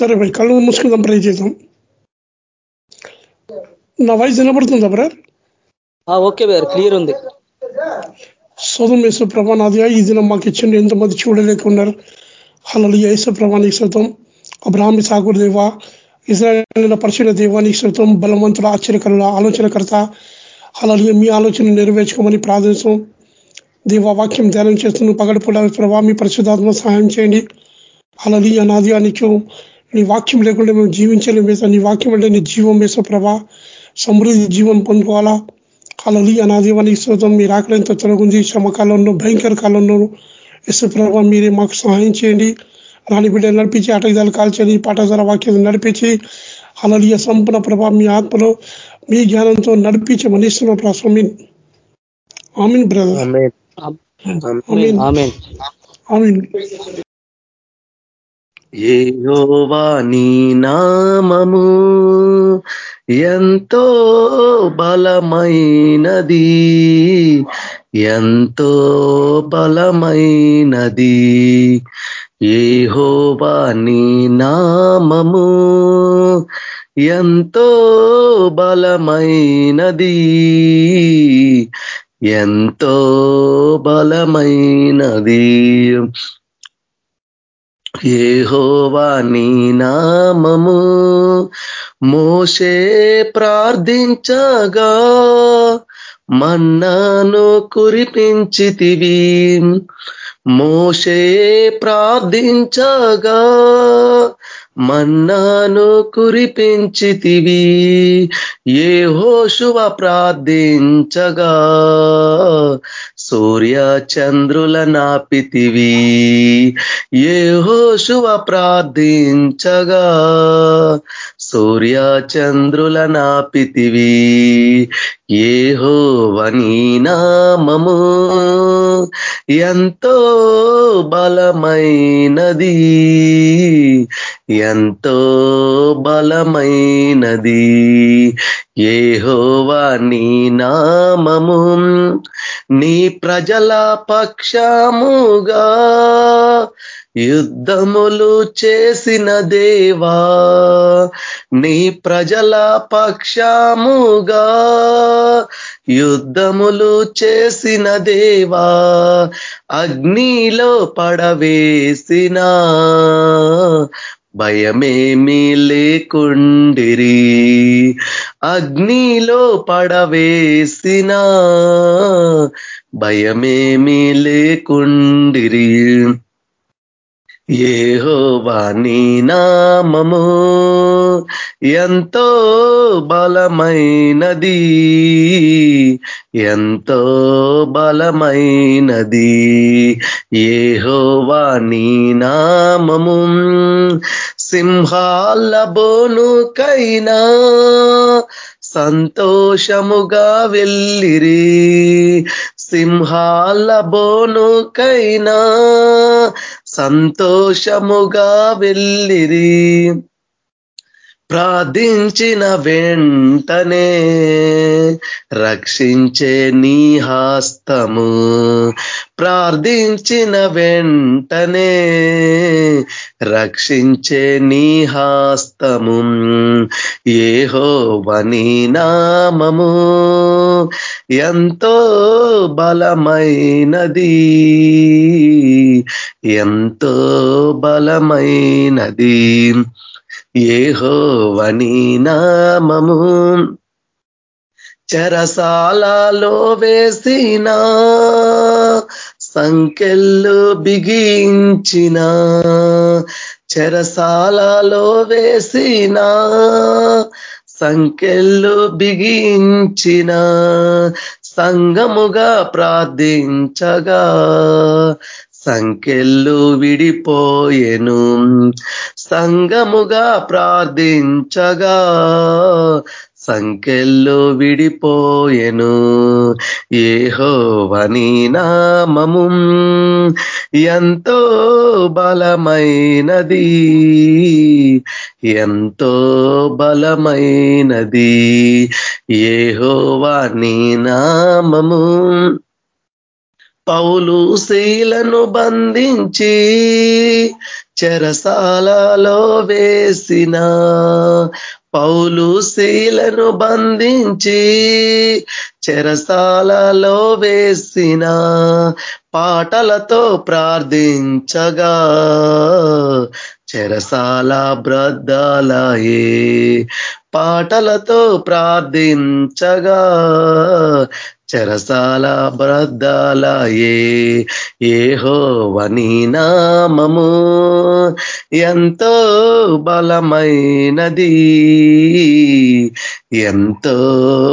సరే మరి కళ్ళు మూసుకుందాం ప్రే చేద్దాం నా వాయిస్ వినపడుతుందా బ్రదర్ ఓకే బ్రదర్ క్లియర్ ఉంది. సోదం యేసు ప్రభా నాదిగా ఈ దినం మాకు ఇచ్చింది ఎంతమంది చూడలేకున్నారు. హలలు యేసు ప్రభానికి శృతం అబ్రాహ్మి సాగురు దేవ ఇజ్రాయల్ పరిశీల దేవానికి శృతం బలవంతుల ఆశ్చర్యకరుల ఆలోచనకర్త. హలలు మీ ఆలోచన నెరవేర్చుకోమని ప్రార్థిస్తాం దేవ వాక్యం ధ్యానం చేస్తున్న. పగడపడ ప్రభా మీ పరిశుధాత్మ సహాయం చేయండి. అలలి అనాది నీకు నీ వాక్యం లేకుండా మేము జీవించలేం వేసా. నీ వాక్యం అంటే నీ జీవం వేసా ప్రభా. సమృద్ధి జీవం పొందుకోవాలా. అలలి అనాదివానికి స్తోత్రం మీరు ఆకలింత తొలగింది శ్రమకాలంలో భయంకర కాలంలో ప్రభా మీరే మాకు సహాయం చేయండి. రాని బిడ్డ నడిపించి ఆటగిదాలు కాల్చని పాఠశాల వాక్యం నడిపించి. అలలియ సంపూర్ణ ప్రభా మీ ఆత్మలో మీ జ్ఞానంతో నడిపించి మనిస్తున్న ప్రస్వామిన్ ఆమెన్ బ్రదర్. ఆమెన్. ఏయోవా నీ నామము ఎంతో బలమైనది ఎంతో బలమైనది. ఏహోవా నీ నామము ఎంతో బలమైనది ఎంతో బలమైనది. ఏహోవా నీ నామము మోసే ప్రార్థించగా మన్నాను కురిపించితివి. మోసే ప్రార్థించగా మన్నాను కురిపించితివి ఏ హోషువ ప్రార్థించగా. సూర్య చంద్రుల నాపితివి ఏ హోషువ ప్రార్థించగా. సూర్య చంద్రుల నాపితివి ఏహోవనీ నామము ఎంతో బలమైనది. ఎంతో బలమైనది. ఏహోవా నీ నామము నీ ప్రజల పక్షముగా యుద్ధములు చేసిన దేవా నీ ప్రజల పక్షముగా యుద్ధములు చేసిన దేవా అగ్నిలో పడవేసిన భయమేమీ లేకుండిరి. అగ్నిలో పడవేసిన భయమేమీ లేకుండిరి. ఏహోవా నీ నామము ఎంతో బలమైనది ఎంతో బలమైనది. ఏహోవా నీ నామము సింహాల బోనుకైనా సంతోషముగా వెళ్ళిరి. సింహాల బోనుకైనా సంతోషముగా వెళ్ళిరి. ప్రార్థించిన వెంటనే రక్షించే నీహాస్తము ప్రార్థించిన వెంటనే రక్షించే నీహాస్తము ఏహో వని నామము ఎంతో బలమైనది. ఎంతో బలమైనది. ఏహోవని నామము చెరసాలలో వేసిన సంఖ్యలు బిగించిన చెరసాలలో వేసిన సంఖ్యలు బిగించిన సంగముగా ప్రార్థించగా సంఖ్యలు విడిపోయెను. సంగముగా ప్రార్థించగా సంఖ్యల్లో విడిపోయెను. ఏహోవని నామము ఎంతో బలమైనది. ఎంతో బలమైనది. ఏహోవని నామము పౌలు శీలను బంధించి చెరసాలలో వేసిన పౌలు శీలను బంధించి చెరసాలలో వేసిన పాటలతో ప్రార్థించగా చెరసాల బ్రద్దాలయే పాటలతో ప్రార్థించగా చెరసాల ఏహో వనీ నామము ఎంతో బలమైనది ఎంతో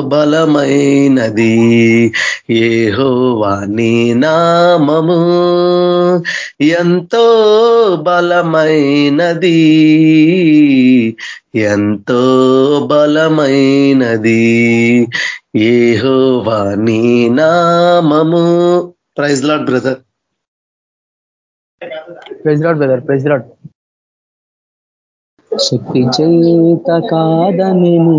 బలమైనది ఏహోవాని నామము ఎంతో బలమైనది ఎంతో బలమైనది. ఏహోవాని నామము. Praise Lord brother praise Lord brother praise Lord శక్తి చేత కాదనేను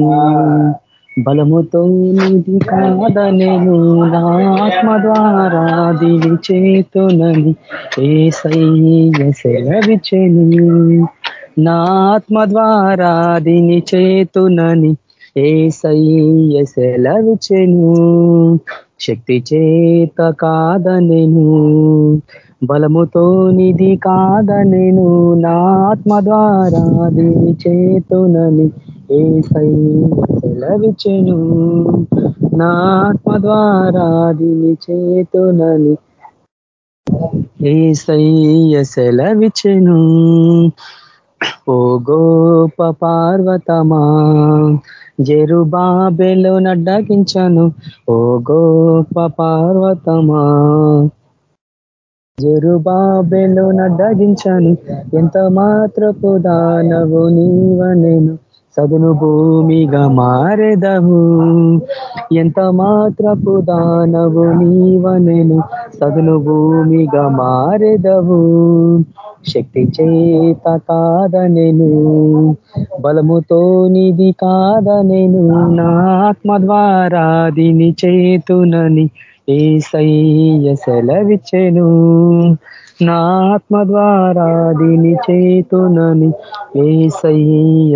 బలముతో నిధి కాదనేను నా ఆత్మ ద్వారా దివి చేతునని ఏ సెలవిచెను నా ఆత్మ ద్వారా దీని చేతునని ఏ సెలవిచెను శక్తి చేత కాదనెను. బలముతో నిధి కాదనేను. నా ఆత్మ ద్వారా దీని చేతునని ఏ సెలవిచెను నా ఆత్మ ద్వారా దీని చేతునని ఏ సెలవిచెను ఓ గోప పార్వతమా జెరుబాబెలో నడ్డగించను. ఓ గోప పార్వతమా జెరుబాబెలో నడ్డగించాను. ఎంత మాత్రపు దానవు నీవనెను. సదును భూమిగా మారెదవు. ఎంత మాత్రపు దానవు నీవనెను సదును భూమిగా మారెదవు. శక్తి చేత కాదనెను బలముతో నిధి కాదనెను. నాత్మ ద్వారా దీని చేతునని ఏ సెలవిచ్చెను. నా ఆత్మ ద్వారా దీని చేతునని ఏ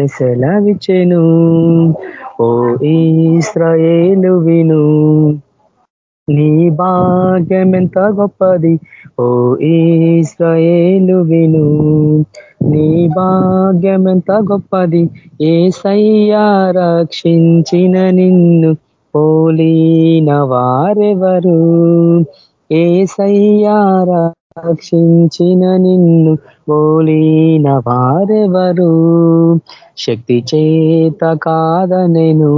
సెలవిచ్చెను. ఓ ఈశ్రయేలు విను. నీ భాగ్యం ఎంత గొప్పది? ఓ ఈశ్రయేలు విను. నీ భాగ్యం ఎంత గొప్పది? ఏ సయ్యా రక్షించిన నిన్ను పోలీన వారెవరు? ఏ సయ్యా రక్షించిన నిన్ను పోలీన వారెవరు? శక్తి చేత కాదనెను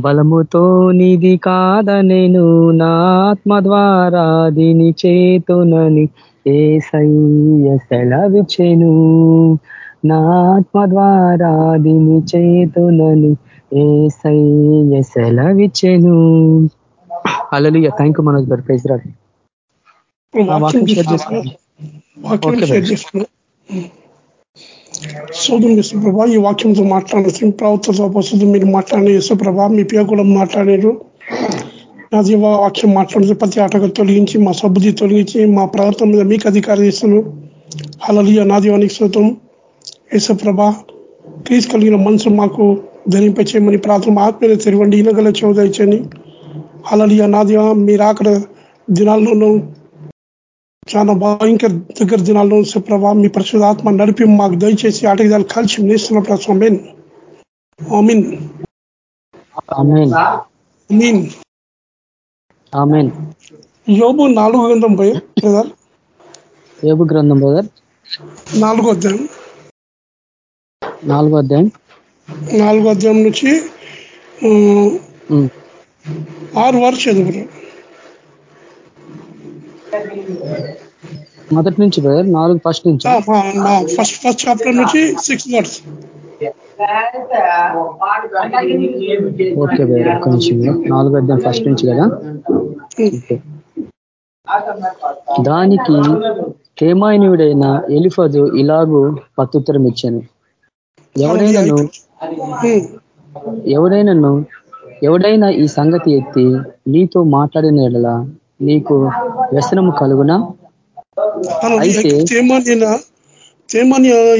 బలముతో నిధి కాదనెను నాత్మ ద్వారా దీని చేతునని ఏ సయ్య సెలవిచెను నా ద్వారా దీని చేతునని ఏ సయ్య సెలవిచెను అలలియ థ్యాంక్ యూ మనోజ్ గారు. ప్రైజ్ రాదు వాక్యం షేర్ ఈ వాక్యంతో మాట్లాడుతుంది ప్రవక్తతో ప్రస్తుతం మీరు మాట్లాడిన యేసుప్రభ మీ పేరు మాట్లాడారు నా జీవ వాక్యం మాట్లాడుతూ ప్రతి ఆటగా తొలగించి మా సబ్బుది తొలగించి మా ప్రవర్తన మీద మీకు అధికారం ఇస్తున్నాను అలలియ నా దీవానికి శృతం యేసుప్రభ క్రీస్ కలిగిన మనసు మాకు ధరింపచేయమని ప్రార్థన ఆత్మీయ తెరవండి ఇనగల చౌదయచని అలలియ నా దీవ మీరు అక్కడ దినాల్లోనూ చాలా భయంకర దగ్గర దినాల్లో సుప్రభ మీ పరిశుధాత్మ నడిపి మాకు దయచేసి ఆటగిదాలు కలిసి నేస్తున్న ప్రశ్న మీన్ మీన్ మీన్ యోబు నాలుగు గ్రంథం బ్రదర్. యోబు గ్రంథం బ్రదర్. నాలుగో అధ్యాయం. నాలుగో అధ్యాయం. నాలుగో అధ్యాయం నుంచి ఆరు వారు చదువురు మొదటి నుంచి బ్రదర్ నాలుగు ఫస్ట్ నుంచి? ఫస్ట్ ఫస్ట్ చాప్టర్ నుంచి సిక్స్ వర్డ్స్ ఓకే బ్రదర్ ఒక్క నిమిషం నాలుగు అధ్యాయం ఫస్ట్ నుంచి కదా? దానికి కేమాయనుడైన ఎలిఫజు ఇలాగూ పత్తుత్తరం ఇచ్చాను. ఎవడైనాను ఎవడైనాను ఎవడైనా ఈ సంగతి ఎత్తి నీతో మాట్లాడిన ఎడల నీకు వ్యసనము కలుగునా? అయితే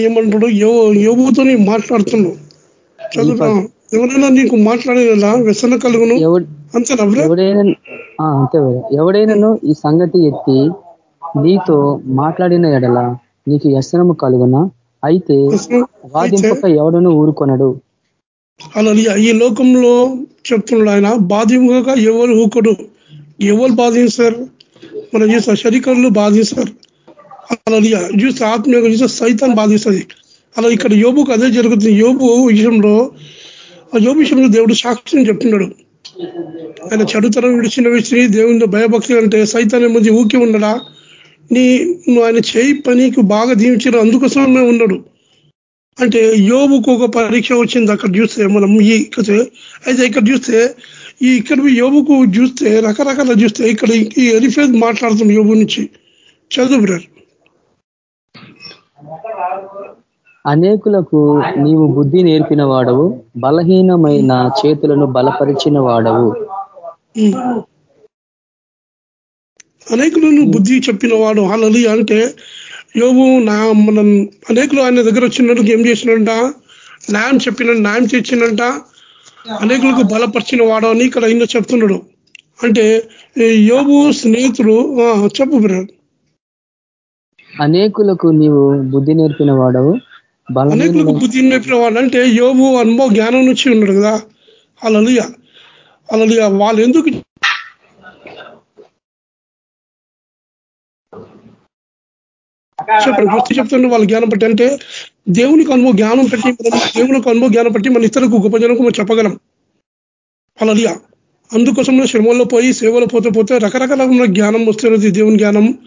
ఏమంటాడు యోగుతో మాట్లాడుతున్నావు చదువు ఎవరైనా నీకు మాట్లాడేలా వ్యసన కలుగును? అంతే. ఎవడైనాను ఈ సంగతి ఎత్తి నీతో మాట్లాడిన ఎడల నీకు వ్యసనము కలుగునా? అయితే అయితే వాదింపక ఎవడను ఊరుకొనడు? అలా ఈ లోకంలో చెప్తున్నాడు ఆయన బాధింపగా ఎవరు ఊకడు ఎవరు బాధించారు మనం చూస్తే శరీరంలో బాధిస్తారు అలా చూస్తే ఆత్మీయంగా చూస్తే సైతాన్ని బాధిస్తుంది అలా ఇక్కడ యోబుకు అదే జరుగుతుంది. యోబు విషయంలో ఆ యోబు విషయంలో దేవుడు సాక్ష్యం చెప్తున్నాడు. ఆయన చెడుతరం విడిచిన విషయం దేవుని భయభక్తి అంటే సైతాన్ని ముందు ఊకి ఉండడా నీ నువ్వు ఆయన చేయి పనికి బాగా దీవించిన అందుకోసమే ఉన్నాడు. అంటే యోబుకు ఒక పరీక్ష వచ్చింది అక్కడ చూస్తే మనం ఈ అయితే ఇక్కడ చూస్తే ఈ ఇక్కడ యోబుకు చూస్తే రకరకాల చూస్తే ఇక్కడ ఈ ఎలిఫేజ్ మాట్లాడుతుంది యోబు నుంచి చదువు అనేకులకు నీవు బుద్ధి నేర్పిన వాడవు బలహీనమైన చేతులను బలపరిచిన వాడవు. అనేకులను బుద్ధి చెప్పిన వాడు అలలి అంటే యోగు నా మనం అనేకులు ఆయన దగ్గర వచ్చినట్టుకు ఏం చేసినంట న్యాయం చెప్పిన న్యాయం తెచ్చినంట అనేకులకు బలపరిచిన వాడు అని ఇక్కడ ఆయన చెప్తున్నాడు. అంటే ఈ యోగు స్నేహితుడు చెప్పు బ్రదర్. అనేకులకు నీవు బుద్ధి నేర్పిన వాడవు అనేకులకు బుద్ధి నేర్పిన వాడు అంటే యోగు అనుభవ జ్ఞానం నుంచి ఉన్నాడు కదా. అలలియ అలలియ వాళ్ళు ఎందుకు చెప్పండి ఫస్ట్ చెప్తున్న వాళ్ళు జ్ఞానం పెట్టి అంటే దేవునికి అనుభవ జ్ఞానం పెట్టి దేవునికి అనుభవ జ్ఞానం పెట్టి మన ఇతరులకు గొప్ప జనకు మనం చెప్పగలం. అలలియ. అందుకోసం శ్రమంలో పోయి సేవలో పోతే పోతే రకరకాల జ్ఞానం వస్తున్నది దేవుని జ్ఞానం.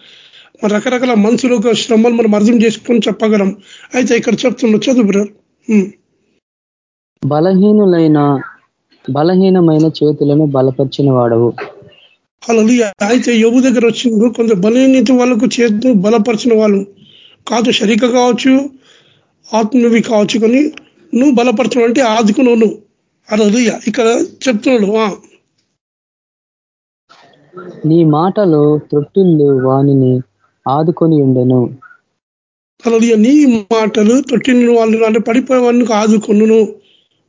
మన రకరకాల మనుషులు యొక్క శ్రమలు మనం అర్థం చేసుకొని చెప్పగలం. అయితే ఇక్కడ చెప్తున్నా చదువు బ్రదర్. బలహీనులైన బలహీనమైన చేతులను బలపరిచిన వాడవు హల్లెలూయా. అయితే యోబు దగ్గర వచ్చిండ్రు కొంత బలహీనత వాళ్ళకు చేతు బలపరిచిన వాళ్ళు కాదు శరీర కావచ్చు ఆత్మవి కావచ్చు కానీ నువ్వు బలపరచడం అంటే ఆదుకున్నావు నువ్వు. హల్లెలూయా. ఇక్కడ చెప్తున్నాడు నీ మాటలో త్రొట్టిల్లు వానిని ఆదుకొని ఉండెను. హల్లెలూయా నీ మాటలు తొట్టిన వాళ్ళు అంటే పడిపోయే వాళ్ళకు ఆదుకొను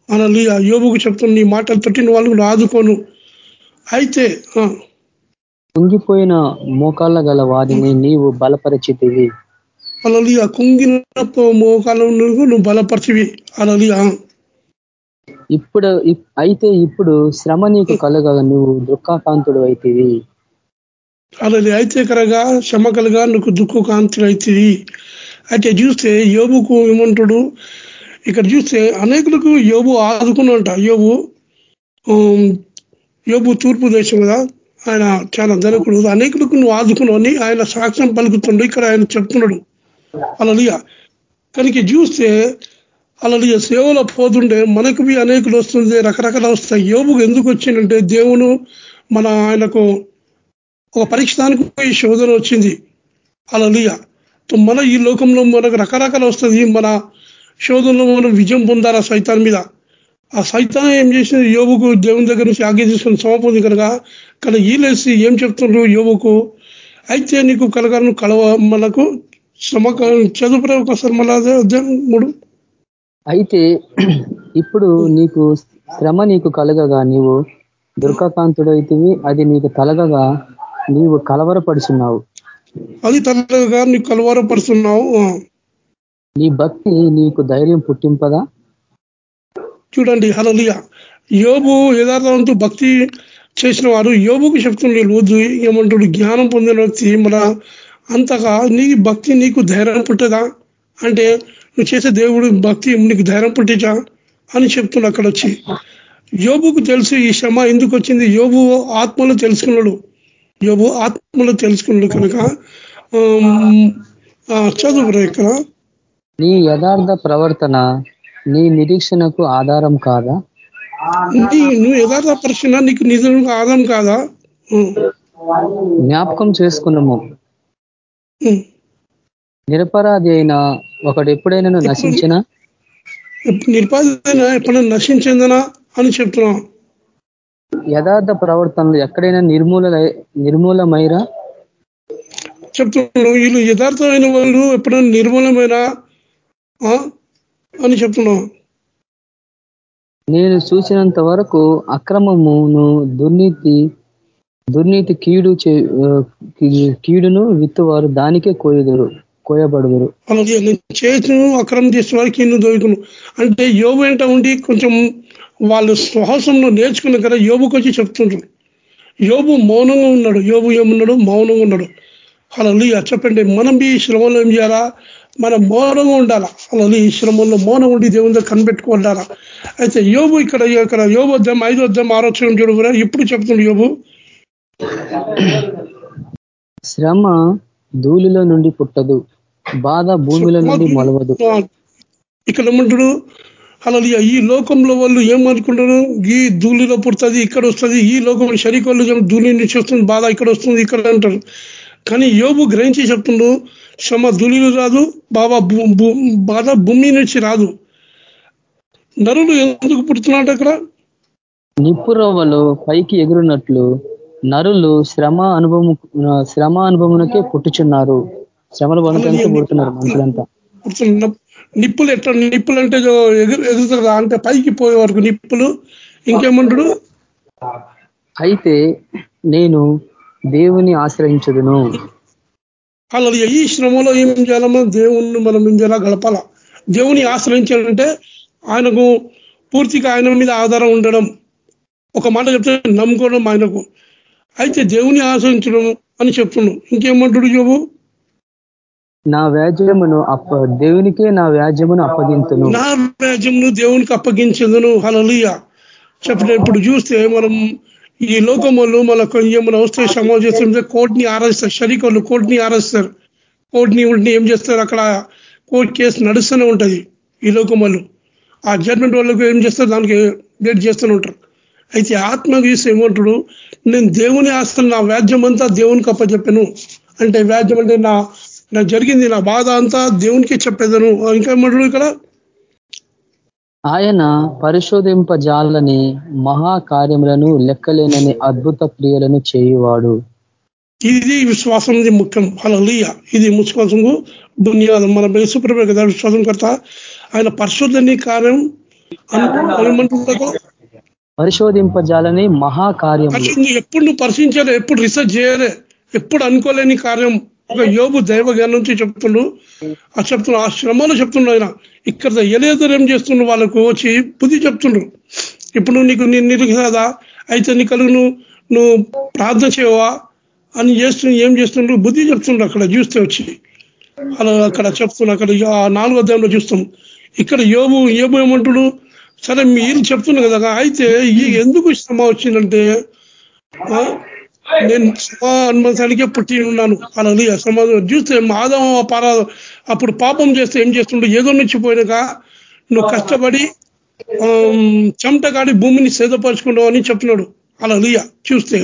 హల్లెలూయా. యోబుకు చెప్తున్నా నీ మాటలు తొట్టిన వాళ్ళకు ఆదుకోను. అయితే కుంగిపోయిన మోకాళ్ళ గల వారిని నీవు బలపరిచితివి. హల్లెలూయా కుంగిన మోకాలం నువ్వు నువ్వు బలపరిచివి హల్లెలూయా ఇప్పుడు ఇప్- అయితే ఇప్పుడు శ్రమ నీకు కలగగా నువ్వు దుఃఖాకాంతుడు అయితివి. అలా అయితే కరగా శ్రమకలుగా నువ్వు దుఃఖ కాంతులు అవుతుంది అయితే చూస్తే యోబుకు ఏమంటాడు? ఇక్కడ చూస్తే అనేకులకు యోబు ఆదుకున్నంట యోబు యోబు తూర్పు దేశం కదా. ఆయన చాలా ధనకుడు అనేకులకు నువ్వు ఆదుకున్నావు. అని ఆయన సాక్ష్యం పలుకుతుండు. ఇక్కడ ఆయన చెప్తున్నాడు. అలలియ కనుక చూస్తే అలలియ సేవలో పోతుంటే మనకు అనేకులు వస్తుంది రకరకాల వస్తాయి. యోబుకు ఎందుకు వచ్చిందంటే దేవుడు మన ఆయనకు ఒక పరీక్షానికి ఈ శోధన వచ్చింది. అలలియ మన ఈ లోకంలో మనకు రకరకాల వస్తుంది మన శోధనలో మనం విజయం పొందాలి ఆ సైతాన్ మీద? ఆ సైతాన్ ఏం చేసింది? యోగుకు దేవుని దగ్గర నుంచి ఆజ్ఞ తీసుకుని సమపొంది కనుక కానీ ఈలేసి ఏం చెప్తుండ్రు యోబుకు అయితే నీకు కలగాలను కలవ మనకు శ్రమ చదువు ఒకసారి మళ్ళా మూడు. అయితే ఇప్పుడు నీకు శ్రమ నీకు కలగగా నీవు దుర్గాకాంతుడైతివి అది నీకు కలగగా నీవు కలవరపడుచున్నావు. అది తల్లగా నీకు కలవరపరుస్తున్నావు ఆ. నీ భక్తి నీకు ధైర్యం పుట్టింపదా? చూడండి హలలియ యోబు యథార్థవంతు భక్తి చేసిన వారు యోబుకు చెప్తుండే రోజు ఏమంటాడు? జ్ఞానం పొందిన వ్యక్తి మన అంతగా నీ భక్తి నీకు ధైర్యం పుట్టదా? అంటే నువ్వు చేసే దేవుడు భక్తి నీకు ధైర్యం పుట్టించా? అని చెప్తున్నా అక్కడ వచ్చి యోబుకు తెలుసు ఈ శ్రమ ఎందుకు వచ్చింది? యోబు ఆత్మలో తెలుసుకున్నాడు. యోబు ఆత్మలో తెలుసుకున్నాడు కనుక ఆ, చదువు ఇక్కడ. నీ యథార్థ ప్రవర్తన నీ నిరీక్షణకు ఆధారం కాదా? నువ్వు యథార్థ పరిశీలన నీకు నిజంగా ఆదాం కాదా? జ్ఞాపకం చేసుకున్నాము. నిరపరాధి అయిన ఒకడు ఎప్పుడైనా నశించిన? నిర్పాదన ఎప్పుడైనా నశించిందనా అని చెప్తున్నాం. యథార్థ ప్రవర్తనలు ఎక్కడైనా నిర్మూల నిర్మూలమైరా? చెప్తున్నాడు వీళ్ళు యథార్థమైన వాళ్ళు ఎప్పుడైనా నిర్మూలమైన అని చెప్తున్నావు నేను చూసినంత వరకు అక్రమమును దుర్నీతి దుర్నీతి కీడు కీడును విత్తువారు దానికే కోయదురు కోయబడుదురు. అలాగే నేను చేతును అక్రమం చేసిన వారికి ఇన్ను దొరుకును అంటే యోగు ఏంట ఉండి కొంచెం వాళ్ళు శ్వాసంలో నేర్చుకున్న కదా యోబుకి వచ్చి చెప్తుంటారు యోబు మౌనంగా ఉన్నాడు. యోబు ఏమున్నాడు? మౌనంగా ఉన్నాడు. అలా చెప్పండి. మనం ఈ శ్రమంలో ఏం చేయాలా? మనం మౌనంగా ఉండాలా? అలా ఈ శ్రమంలో మౌనం ఉండి దేవుని దగ్గర కనిపెట్టుకుంటారా అయితే యోబు ఇక్కడ ఇక్కడ యోబు వద్దాం ఐదు వద్దాం ఆరోచన చూడు ఇప్పుడు చెప్తుంది యోబు. శ్రమ ధూళిలో నుండి పుట్టదు బాధ భూమిలో నుండి మొలవదు. ఇక్కడ ఏమంటాడు? అలా ఈ లోకంలో వాళ్ళు ఏమనుకుంటారు? ఈ ధూళిలో పుడుతుంది ఇక్కడ వస్తుంది ఈ లోకం శరీకోళ్ళు ధూళి నుంచి వస్తుంది బాధ ఇక్కడ వస్తుంది ఇక్కడ అంటారు. కానీ యోబు గ్రహించి చెప్తుండు శ్రమ ధూళిలు రాదు బాబా బాధ భూమి నుంచి రాదు. నరులు ఎందుకు పుడుతున్నాడు అక్కడ? నిప్పురవ్వలు పైకి ఎగురున్నట్లు నరులు శ్రమ అనుభవం శ్రమ అనుభవమునకే పుట్టుచున్నారు. శ్రమలు పుడుతున్నారు మనుషులంతా. నిప్పులు ఎట్లా నిప్పులు అంటే ఎగురు ఎగురుతుందా అంటే పైకి పోయే వరకు నిప్పులు. ఇంకేమంటాడు? అయితే నేను దేవుని ఆశ్రయించదును. అలా ఈ శ్రమలో ఏం చేయాలమ్మా దేవుణ్ణి మనం ఏం చేయాలా గడపాల? దేవుని ఆశ్రయించాలంటే ఆయనకు పూర్తిగా ఆయన మీద ఆధారం ఉండడం. ఒక మాట చెప్తే నమ్ముకోవడం ఆయనకు. అయితే దేవుని ఆశ్రయించడం అని చెప్తున్నాడు. ఇంకేమంటాడు జోబు నా వ్యాజ్యమును అప్ప దేవునికే నా వ్యాజ్యమును అప్పగించును నా వ్యాజ్యమును దేవునికి అప్పగించదును. హలలుయ చెప్పిన ఇప్పుడు చూస్తే మనం ఈ లోకములు మన కొంచెం వస్తే సమాజం చేస్తుంటే కోర్టుని ఆరాధిస్తారు. షరీకోళ్ళు కోర్టుని ఆరాధిస్తారు. కోర్టుని ఉంటే ఏం చేస్తారు? అక్కడ కోర్టు కేసు నడుస్తూనే ఉంటుంది ఈ లోకములు. ఆ జడ్మెంట్ వాళ్ళకు ఏం చేస్తారు? దానికి డేట్ చేస్తూనే ఉంటారు. అయితే ఆత్మ చూసి ఏమంటాడు? నేను దేవుని ఆస్తులు నా వ్యాజ్యం అంతా దేవునికి అప్పచెప్పాను. అంటే వ్యాజ్యం అంటే నా నా జరిగింది నా బాధ అంతా దేవునికి చెప్పేదను. ఇంకా ఏమంటాడు ఇక్కడ? ఆయన పరిశోధింపజాలని మహాకార్యములను లెక్కలేనని అద్భుత క్రియలను చేయువాడు. ఇది విశ్వాసం ముఖ్యం. అలలియ ఇది ముసుకోసము బునియాదం మన బేసుప్రభ కదా విశ్వాసంకర్త ఆయన పరిశోధని కార్యం పరిశోధింపజాలని మహాకార్యం ఎప్పుడు నువ్వు పరిశీలించాలి ఎప్పుడు రీసెర్చ్ చేయలే ఎప్పుడు అనుకోలేని కార్యం. ఒక యోగు దైవ జ్ఞానం నుంచి చెప్తుండు. ఆ చెప్తున్నా ఆ శ్రమలో చెప్తుండ్రు ఆయన. ఇక్కడ ఎలేదరు ఏం చేస్తుండ్రు వాళ్ళకు వచ్చి బుద్ధి చెప్తుండ్రు. ఇప్పుడు నీకు నీ నీకు కదా అయితే నీ కలుగు నువ్వు నువ్వు ప్రార్థన చేయవా అని చేస్తు ఏం చేస్తుండ్రు? బుద్ధి చెప్తుండ్రు అక్కడ చూస్తే వచ్చి. అలా అక్కడ చెప్తున్నా అక్కడ నాలుగో అధ్యాయంలో చూస్తాం. ఇక్కడ యోబు యోబు ఏమంటుడు సరే మీరు చెప్తున్నారు కదా అయితే ఈ ఎందుకు శ్రమ వచ్చిందంటే నేను శ్రమ పుట్టి ఉన్నాను. అలా సమాజం చూస్తే మాధవ పార అప్పుడు పాపం చేస్తే ఏం చేస్తుండో? ఏదో నుంచి పోయినాక నువ్వు కష్టపడి చెమటగాడి భూమిని సేదపరుచుకుంటావు అని చెప్తున్నాడు. అలా చూస్తే.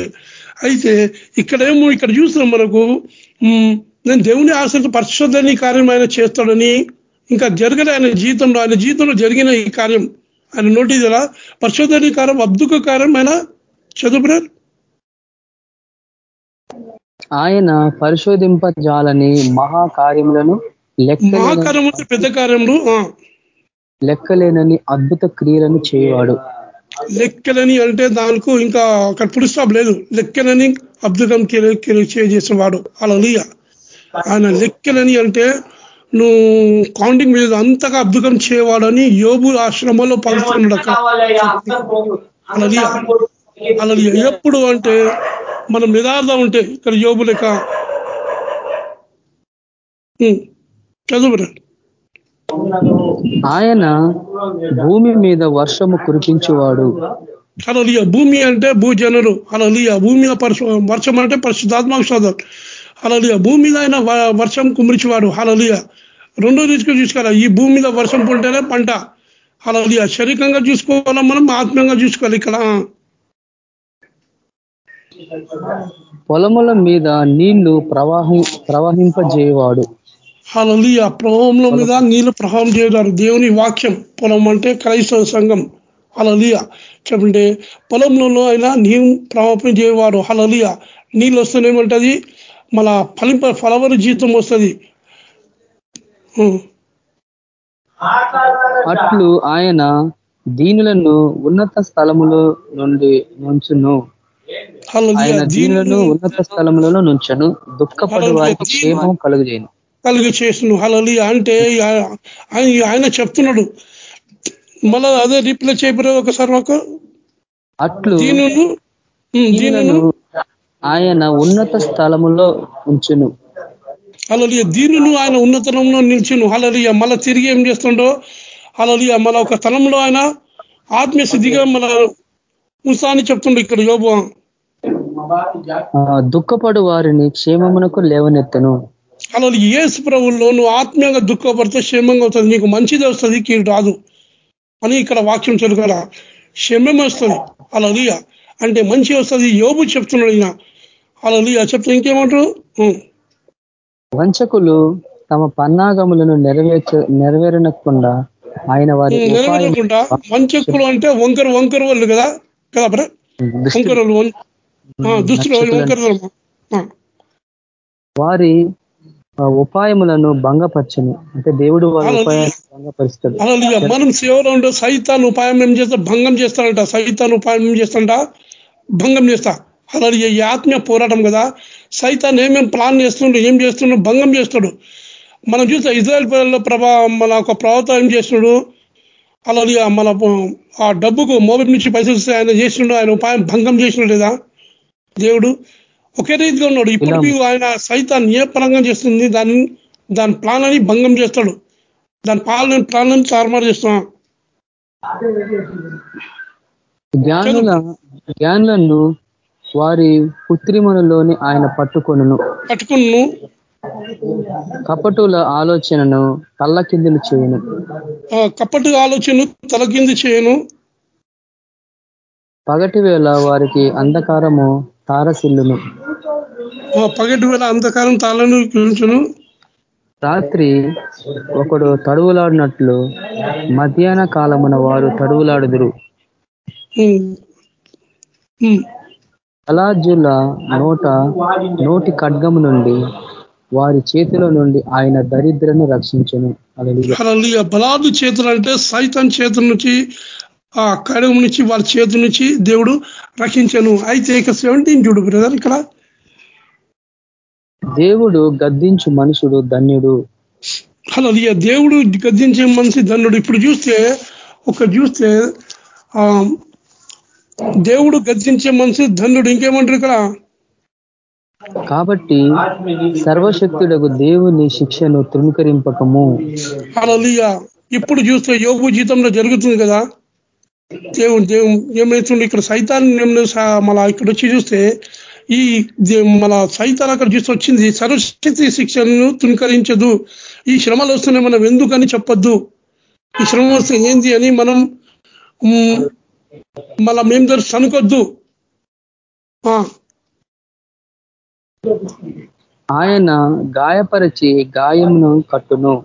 అయితే ఇక్కడేమో ఇక్కడ చూస్తున్నాం మనకు నేను దేవుని ఆశ్రత పరిశుద్ధని కార్యం ఆయన చేస్తాడని ఇంకా జరగలే ఆయన జీవితంలో. ఆయన జీవితంలో జరిగిన ఈ కార్యం. ఆయన నోటీస్ ఎలా పరిశోధన కార్యం అబ్దుక కార్యం ఆయన చదువు ఆయన పరిశోధింపజాలని మహాకార్యములను మహాకార్యములు పెద్ద కార్యములు లెక్కలేనని అద్భుత క్రియలను చేయవాడు. లెక్కలని అంటే దానికి ఇంకా అక్కడ పుడి స్టాప్ లేదు. లెక్కలని అద్భుతం చేసేవాడు. అలా ఆయన లెక్కలని అంటే నువ్వు కౌంటింగ్ మీద అంతగా అద్భుతం చేయవాడని యోగు ఆశ్రమంలో పలుకుతున్నాడు అక్కడ అలా అలా ఎప్పుడు అంటే మనం నిదార్థం ఉంటే ఇక్కడ యోగు లెక్క. చదువురా. ఆయన భూమి మీద వర్షము కురిపించేవాడు. అలలియ భూమి అంటే భూజనులు. అలలియ భూమి మీద వర్షం అంటే పరిశుద్ధాత్మక అలలియ భూమి మీద ఆయన వర్షం కుమరిచేవాడు అలలియ రెండో రీతిగా చూసుకోవాలి ఈ భూమి మీద వర్షం పుంటేనే పంట. అలలియ శరీరంగా చూసుకోవాలా మనం ఆత్మీయంగా చూసుకోవాలి. ఇక్కడ పొలముల మీద నీళ్ళు ప్రవాహి ప్రవహింపజేయవాడు. అలలియ ప్రవాహంలో మీద నీళ్ళు ప్రవాహం చేయడారు. దేవుని వాక్యం. పొలం అంటే క్రైస్తవ సంఘం. అలలియ చెప్పంటే పొలంలో అయినా నీళ్ళు ప్రవాహం చేయవాడు. అలలియ నీళ్ళు వస్తేనేమంటది మళ్ళా ఫలింప ఫలవరు జీవితం వస్తుంది. అట్లు ఆయన దీనులను ఉన్నత స్థలములో నుండి నుంచును. ఆయన దీనులను దీనులను ఉన్నత స్థలములలో నుంచను. దుఃఖపడు వారికి క్షేమం కలుగజేయను. కలుగు చేసిన. హలలి అంటే ఆయన చెప్తున్నాడు. మళ్ళా అదే రిప్లై చేయబోయే ఒకసారి ఒక అట్లు దీనును ఆయన ఉన్నత స్థలములో ఉంచును. హలలియ దీనును ఆయన ఉన్నతనంలో నిల్చును. హలలియ మళ్ళా తిరిగి ఏం చేస్తుండో? హలలియ మళ్ళా ఒక స్థలంలో ఆయన ఆత్మీయ స్థితిగా మన ఉత్సాహాన్ని చెప్తుండో ఇక్కడ యోబు. దుఃఖపడు వారిని క్షేమమునకు లేవనెత్తను. అలా ఏసు ప్రభుల్లో నువ్వు ఆత్మీయంగా దుఃఖపడితే క్షేమంగా అవుతుంది నీకు మంచిది వస్తుంది కీడు రాదు. అని ఇక్కడ వాక్యం కదా క్షేమం వస్తుంది. అలా అంటే మంచి వస్తుంది యోబు చెప్తున్నాడు ఈయన. అలా చెప్తే ఇంకేమంటారు. వంచకులు తమ పన్నాగములను నెరవేర్చ నెరవేరనకుండా ఆయన వారి నెరవేరకుండా వంచకులు అంటే వంకర వంకర వాళ్ళు కదా కదా వంకర వారి ఉపాయములను భంగపరచను. అంటే దేవుడు వారి అలా ఉపాయాలను భంగపరుస్తాడు. మనం సేవలో ఉండే సైతాన్ ఉపాయం ఏం చేస్తా? భంగం చేస్తాడంట. సైతాన్ ఉపాయం ఏం చేస్తాడంట? భంగం చేస్తా. అలా ఈ ఆత్మీయ పోరాటం కదా. సైతాన్ ఏమేం ప్లాన్ చేస్తుండో ఏం చేస్తుండో? భంగం చేస్తాడు. మనం చూస్తే ఇజ్రాయల్ పిల్లల్లో ప్రభా మన ఒక ప్రవక్త ఏం చేస్తున్నాడు? అలాగే మన ఆ డబ్బుకు మోబైల్ నుంచి పైసలు ఆయన చేసిండు ఆయన ఉపాయం భంగం చేసినాడు లేదా? దేవుడు ఒకే రీతిగా ఉన్నాడు. ఇప్పటికీ ఆయన సైతాన్ ఏ పరంగా చేస్తుంది. దాన్ని దాని అని భంగం చేస్తాడు. దాని పాలన ప్లాన్ తారుమారు చేస్తున్నాం. జ్ఞానుల జ్ఞానులను వారి పుత్రిమనులోని ఆయన పట్టుకొనును. పట్టుకును కపటుల ఆలోచనను తల్లకిందులు చేయను. కప్పటి ఆలోచన తలకింది చేయను. పగటి వేళ వారికి అంధకారము తారసిల్లును. పగటి వేళ అంధకారం తాళను పిలుచును రాత్రి ఒకడు తడువులాడినట్లు మధ్యాహ్న కాలమున వారు తడువులాడుదురు. అలాజుల నోట నోటి ఖడ్గము నుండి వారి చేతిలో నుండి ఆయన దరిద్రను రక్షించను. బలాదు చేతులు అంటే సైతాన్ చేతుల నుంచి ఆ కడుగు నుంచి వాళ్ళ చేతుల నుంచి దేవుడు రక్షించను. అయితే ఇక సెవెంటీన్ చూడు బ్రదర్ ఇక్కడ. దేవుడు గద్దించు మనుషుడు ధన్యుడు. హలో దేవుడు గద్దించే మనిషి ధనుడు ఇప్పుడు చూస్తే ఒక చూస్తే ఆ దేవుడు గద్దించే మనిషి ధనుడు ఇంకేమంటారు ఇక్కడ? కాబట్టి సర్వశక్తుడకు దేవుని శిక్షను తృణీకరింపకము. హల్లెలూయ. ఇప్పుడు చూస్తే యోగు జీతంలో జరుగుతుంది కదా. దేవుడు దేవుడు ఏమైతుంది ఇక్కడ సైతాన్ మళ్ళా ఇక్కడ వచ్చి చూస్తే ఈ మన సైతాన్ అక్కడ చూసి వచ్చింది సర్వశక్తి శిక్షను తునికరించదు ఈ శ్రమలు వస్తున్నాయి మనం ఎందుకని చెప్పొద్దు? ఈ శ్రమ వస్తే ఏంది అని మనం మళ్ళా మేము సనుకొద్దు. ఆ, ఆయన గాయపరిచి గాయమును కట్టును.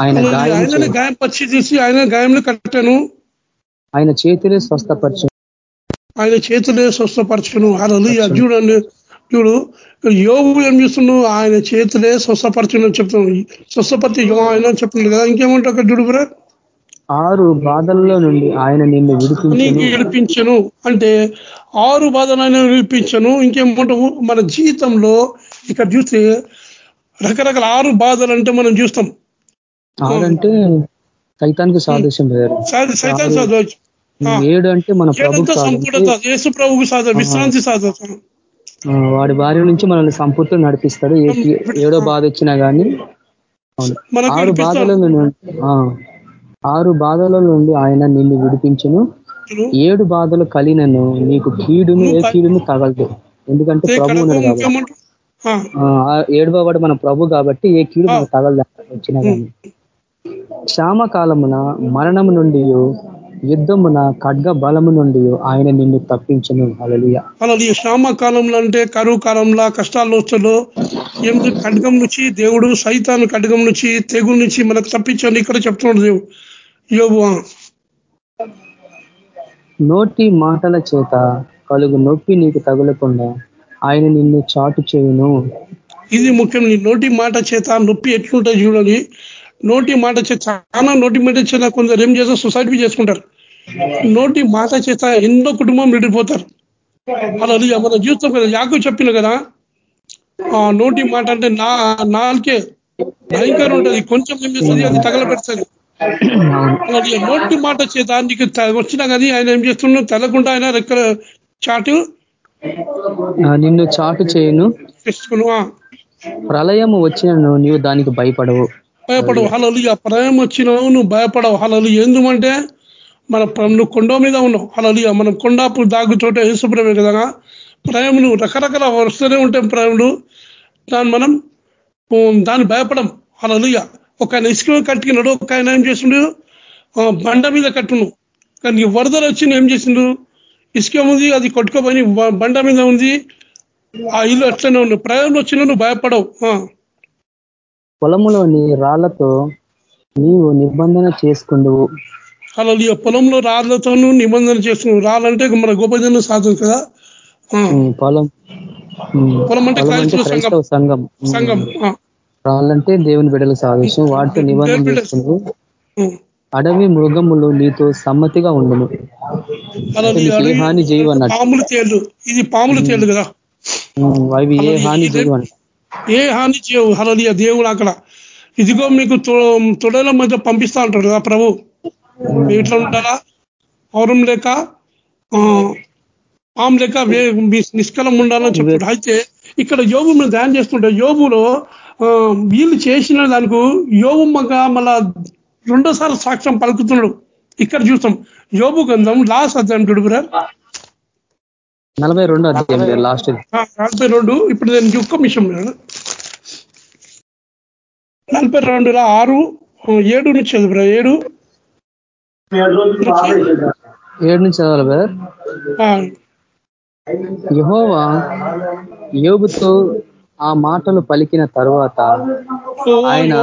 ఆయన గాయం ఆయననే గాయం పరిచి తీసి ఆయన గాయంలో కట్టాను. ఆయన చేతులే స్వస్థపరచు ఆయన చేతులే స్వస్థపరచును. అలా చూడండి. చూడు యోగు ఏం చేస్తున్నావు ఆయన చేతులే స్వస్థపరచును అని చెప్తున్నాడు. స్వస్థపతి ఆయన అని చెప్తున్నాడు కదా. ఇంకేమంటావు అక్కడ చూడు బ్రదర్? ఆరు బాధల్లో నుండి ఆయన నిన్ను విడిపించును. అంటే ఆరు బాధనైనా విడిపించను. ఇంకేమంటావు? మన జీవితంలో ఇక్కడ చూస్తే రకరకాల ఆరు బాధలు అంటే మనం చూస్తాం. ఆరంటే సైతానికి సాదృశ్యం వేరు సై- సాధవచ్చు ఏడు అంటే మన ప్రభు ఏడంతా సంపూర్ణత యేసు ప్రభుకు సాధ విశ్రాంతి వాడి భార్య నుంచి మనల్ని సంపూర్తి నడిపిస్తాడు. ఏడో బాధ వచ్చినా మనకు ఆరు. బాధల నుండి ఆరు బాధల నుండి ఆయన నిన్ను విడిపించును. ఏడు బాధలు కలినను నీకు కీడును ఏ కీడును తగలదు. ఎందుకంటే ప్రభు ఉన్నాడు కాబట్టి. ఆ. ఏడవవాడు మన ప్రభు కాబట్టి ఏ కీడు మనకు తగలదు వచ్చినా కానీ క్షామకాలమున మరణము నుండి యుద్ధమున ఖడ్గ బలము నుండి ఆయన నిన్ను తప్పించను. అలలియ అలా ఈ శ్రామ కాలంలో అంటే కరువు కాలంలో కష్టాలు వస్తుందో ఏమిటి ఖడ్గం నుంచి దేవుడు సైతాను ఖడ్గం నుంచి తెగుల నుంచి మనకు తప్పించండి ఇక్కడ చెప్తున్నాడు దేవుడు. యోగు. నోటి మాటల చేత కలుగు నొప్పి నీకు తగులకుండా ఆయన నిన్ను చాటు చేయును. ఇది ముఖ్యం. నీ నోటి మాట చేత నొప్పి ఎట్లుంటుంది చూడండి. నోటి మాట చేత చాలా నోటి మాట చేత కొందరు ఏం చేస్తారు? సొసైటీ చేసుకుంటారు. నోటి మాట చేత ఎన్నో కుటుంబం విడిపోతారు అలా మన జీవితం కదా యాకు చెప్పిన కదా ఆ నోటి మాట అంటే నా నాలుకే భయంకరం ఉంటుంది. కొంచెం ఏం చేస్తుంది అది తగలబెడుతుంది. అలాగే నోటి మాట చేత నీకు వచ్చినా కానీ ఆయన ఏం చేస్తున్నాడు తెలకుండా ఆయన రెక్కల చాటు. నిన్ను చాటు చేయును. ప్రళయము వచ్చినను నీవు దానికి భయపడవు. భయపడవు. హలలు ఆ ప్రయాణం వచ్చినావు నువ్వు భయపడవు. హలలు ఎందుకంటే మన నువ్వు కొండ మీద ఉన్నావు అలా మనం కొండాపు దాగు చోట యేసుప్రమే కదా ప్రయాణములు రకరకాల వస్తూనే ఉంటాయి ప్రయాణములు దాన్ని మనం దాన్ని భయపడం. హలలు ఒక ఆయన ఇసుక కట్టుకున్నాడు ఒక ఆయన ఏం చేసిండు? ఆ, బండ మీద కట్టును కానీ వరదలు వచ్చి ఏం చేసిండు? ఇసుక ఉంది అది కొట్టుకోపోయి బండ మీద ఉంది. ఆ ఇల్లు అట్లనే ఉంది. ప్రయాణం వచ్చిన నువ్వు భయపడవు. పొలములోని రాళ్ళతో నీవు నిబంధన చేసుకుందువు. అలా పొలంలో రాళ్ళతోనూ నిబంధన చేస్తున్నాం రాళ్ళంటే మన గోపజన సాధన కదా? పొలం. పొలం అంటే క్రైస్తవ సంఘం. సంఘం. రాళ్ళంటే దేవుని బిడ్డల సాదృశ్యం వాటితో నిబంధన ఆ. అడవి మృగములు నీతో సమ్మతిగా ఉండును. ఏ హాని చేయవు అన్నట్టు. పాములు తేళ్ళు ఇది పాములు తేళ్ళు కదా? అవి ఏ హాని చేయవు ఏ హాని చేయవు. హలలియ దేవుడు అక్కడ. ఇదిగో మీకు తొడల మధ్య పంపిస్తా అంటాడు కదా ప్రభు. ఇట్లా ఉంటారా? పౌరం లేక ఆ, పాము లేక నిష్కలం ఉండాలని చెప్తాడు అయితే ఇక్కడ యోబు మీద ధ్యానం చేస్తుంటే యోబులో ఆ, వీళ్ళు చేసిన దానికి యోబు మగ మళ్ళా రెండోసారి సాక్ష్యం పలుకుతున్నాడు. ఇక్కడ చూస్తాం. యోబు గంధం లాస్ట్ అధ్యాయం చూడు బ్రదర్. నలభై రెండు అధ్యాయం లాస్ట్. నలభై రెండు. ఇప్పుడు నేను ఒక్క నేను నలభై రెండులో ఆరు ఏడు నుంచి చదువురా ఏడు. ఏడు నుంచి చదవాలి బ్రదర్ యహోవా యోబుతో ఆ మాటలు పలికిన తరువాత ఆయన-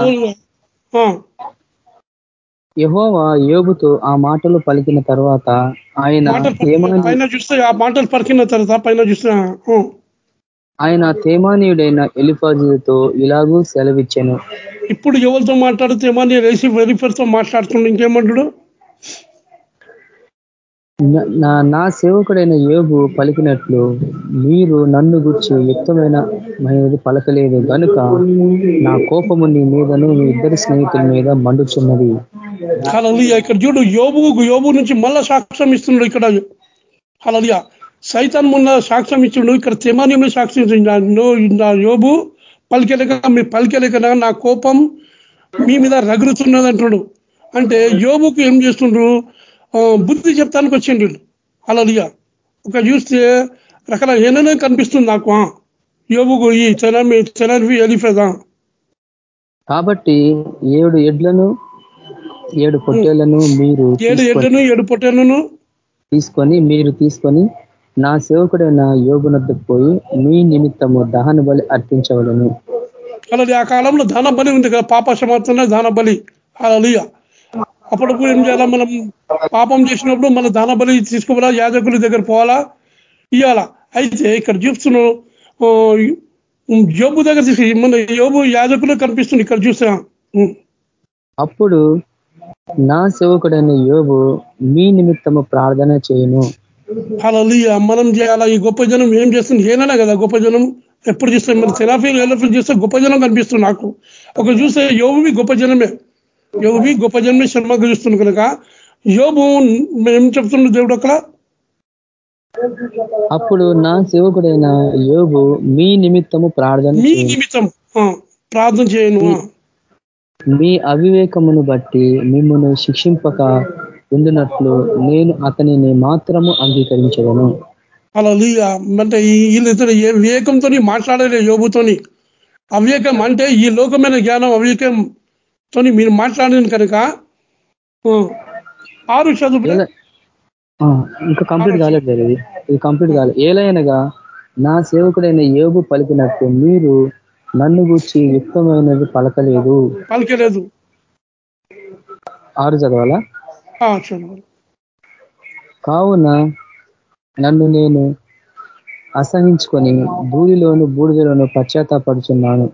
యహోవా యోబుతో ఆ మాటలు పలికిన తరువాత ఆయన పైన చూస్తే ఆ మాటలు పరికిన తర్వాత పైన చూస్తే ఆయన తేమానీయుడైన ఎలిఫాజుతో ఇలాగూ సెలవిచ్చాను. ఇప్పుడు ఎవరితో మాట్లాడితే ఏమని రేసి వెరిఫర్తో మాట్లాడుతుండే ఇంకేమంటాడు? నా- నా సేవకుడైన యోగు పలికినట్లు మీరు నన్ను గుర్చి యుక్తమైన మైనది పలకలేదు కనుక నా కోపము నీ మీదను మీ ఇద్దరి స్నేహితుల మీద మండుచున్నది. హలలియ ఇక్కడ చూడు యోబు యోబు నుంచి మళ్ళా సాక్ష్యం ఇస్తున్నాడు ఇక్కడ. హలలియ సైతాన్ మొన్న సాక్ష్యం ఇచ్చిండు ఇక్కడ తెమాన్యమే సాక్ష్యం ఇచ్చిండు. నా యోబు పలికెలక మీ పలికెలేక నా కోపం మీ మీద రగులుతున్నది అంటున్నాడు. అంటే యోబుకు ఏం చేస్తుండ్రు? బుద్ధి చెప్తానికి వచ్చిండు హలలియ ఒక చూస్తే రకరకాల ఏమైనా కనిపిస్తుంది నాకు. యోబుకు ఈ చెనమి చెనవి ఎలిఫెదా కాబట్టి ఏడు ఎడ్లను ఏడు పొట్టేళ్ళను మీరు ఏడు ఎడ్లను ఏడు పొట్టెలను తీసుకొని మీరు తీసుకొని నా సేవకుడైన యోగునద్దకు పోయి మీ నిమిత్తము దహన బలి అర్పించవలను. అలాది ఆ కాలంలో దాన బలి ఉంది కదా పాప క్షమాపణ దాన బలి అలలియ అప్పుడప్పుడు ఏం చేయాలా? మనం పాపం చేసినప్పుడు మన దాన బలి తీసుకోవాలా యాజకుల దగ్గర పోవాలా? ఇవ్వాలా అయితే ఇక్కడ చూస్తున్నాం యోబు దగ్గర తీసి మన యోబు యాజకులు కనిపిస్తుంది ఇక్కడ చూస్తున్నా ఉం. అప్పుడు నా సేవకుడైన యోబు మీ నిమిత్తము ప్రార్థన చేయను. హల్లెలూయ. మనం చేయాలా? ఈ గొప్ప జనం ఏం చేస్తుంది? ఏనైనా కదా గొప్ప జనం. ఎప్పుడు చూస్తే? మన సెలాఫీలు ఎలఫీలు చూస్తే గొప్ప జనం కనిపిస్తుంది నాకు. ఒక చూస్తే యోగువి గొప్ప జనమే. యోగువి గొప్ప జనమే శర్మగా చూస్తుంది కనుక యోబు ఏం చెప్తుండ్రు దేవుడు అక్కడ? అప్పుడు నా సేవకుడైన యోబు మీ నిమిత్తము ప్రార్థన మీ నిమిత్తం ప్రార్థన చేయను. మీ అవివేకమును బట్టి మిమ్మల్ని శిక్షింపక ఉండినట్లు నేను అతనిని మాత్రము అంగీకరించదను హల్లెలూయ. అంటే వీళ్ళిద్దరు ఏ వివేకంతో మాట్లాడలే యోబుతోని. అవివేకం అంటే ఈ లోకమైన జ్ఞానం అవివేకంతో మీరు మాట్లాడిన కనుక ఆరు చదువు ఇంకా కంప్లీట్ కాలేదు సార్ ఇది. ఇది కంప్లీట్ కాలేదు. ఏలైనగా నా సేవకుడైన యోగు పలికినట్టు మీరు నన్ను గూర్చి యుక్తమైనది పలకలేదు. పలికలేదు. ఆరు చదవాలా? కావున నన్ను నేను అసహించుకొని భూమిలోను బూడిదలోను పశ్చాత్తాపడుచున్నాను.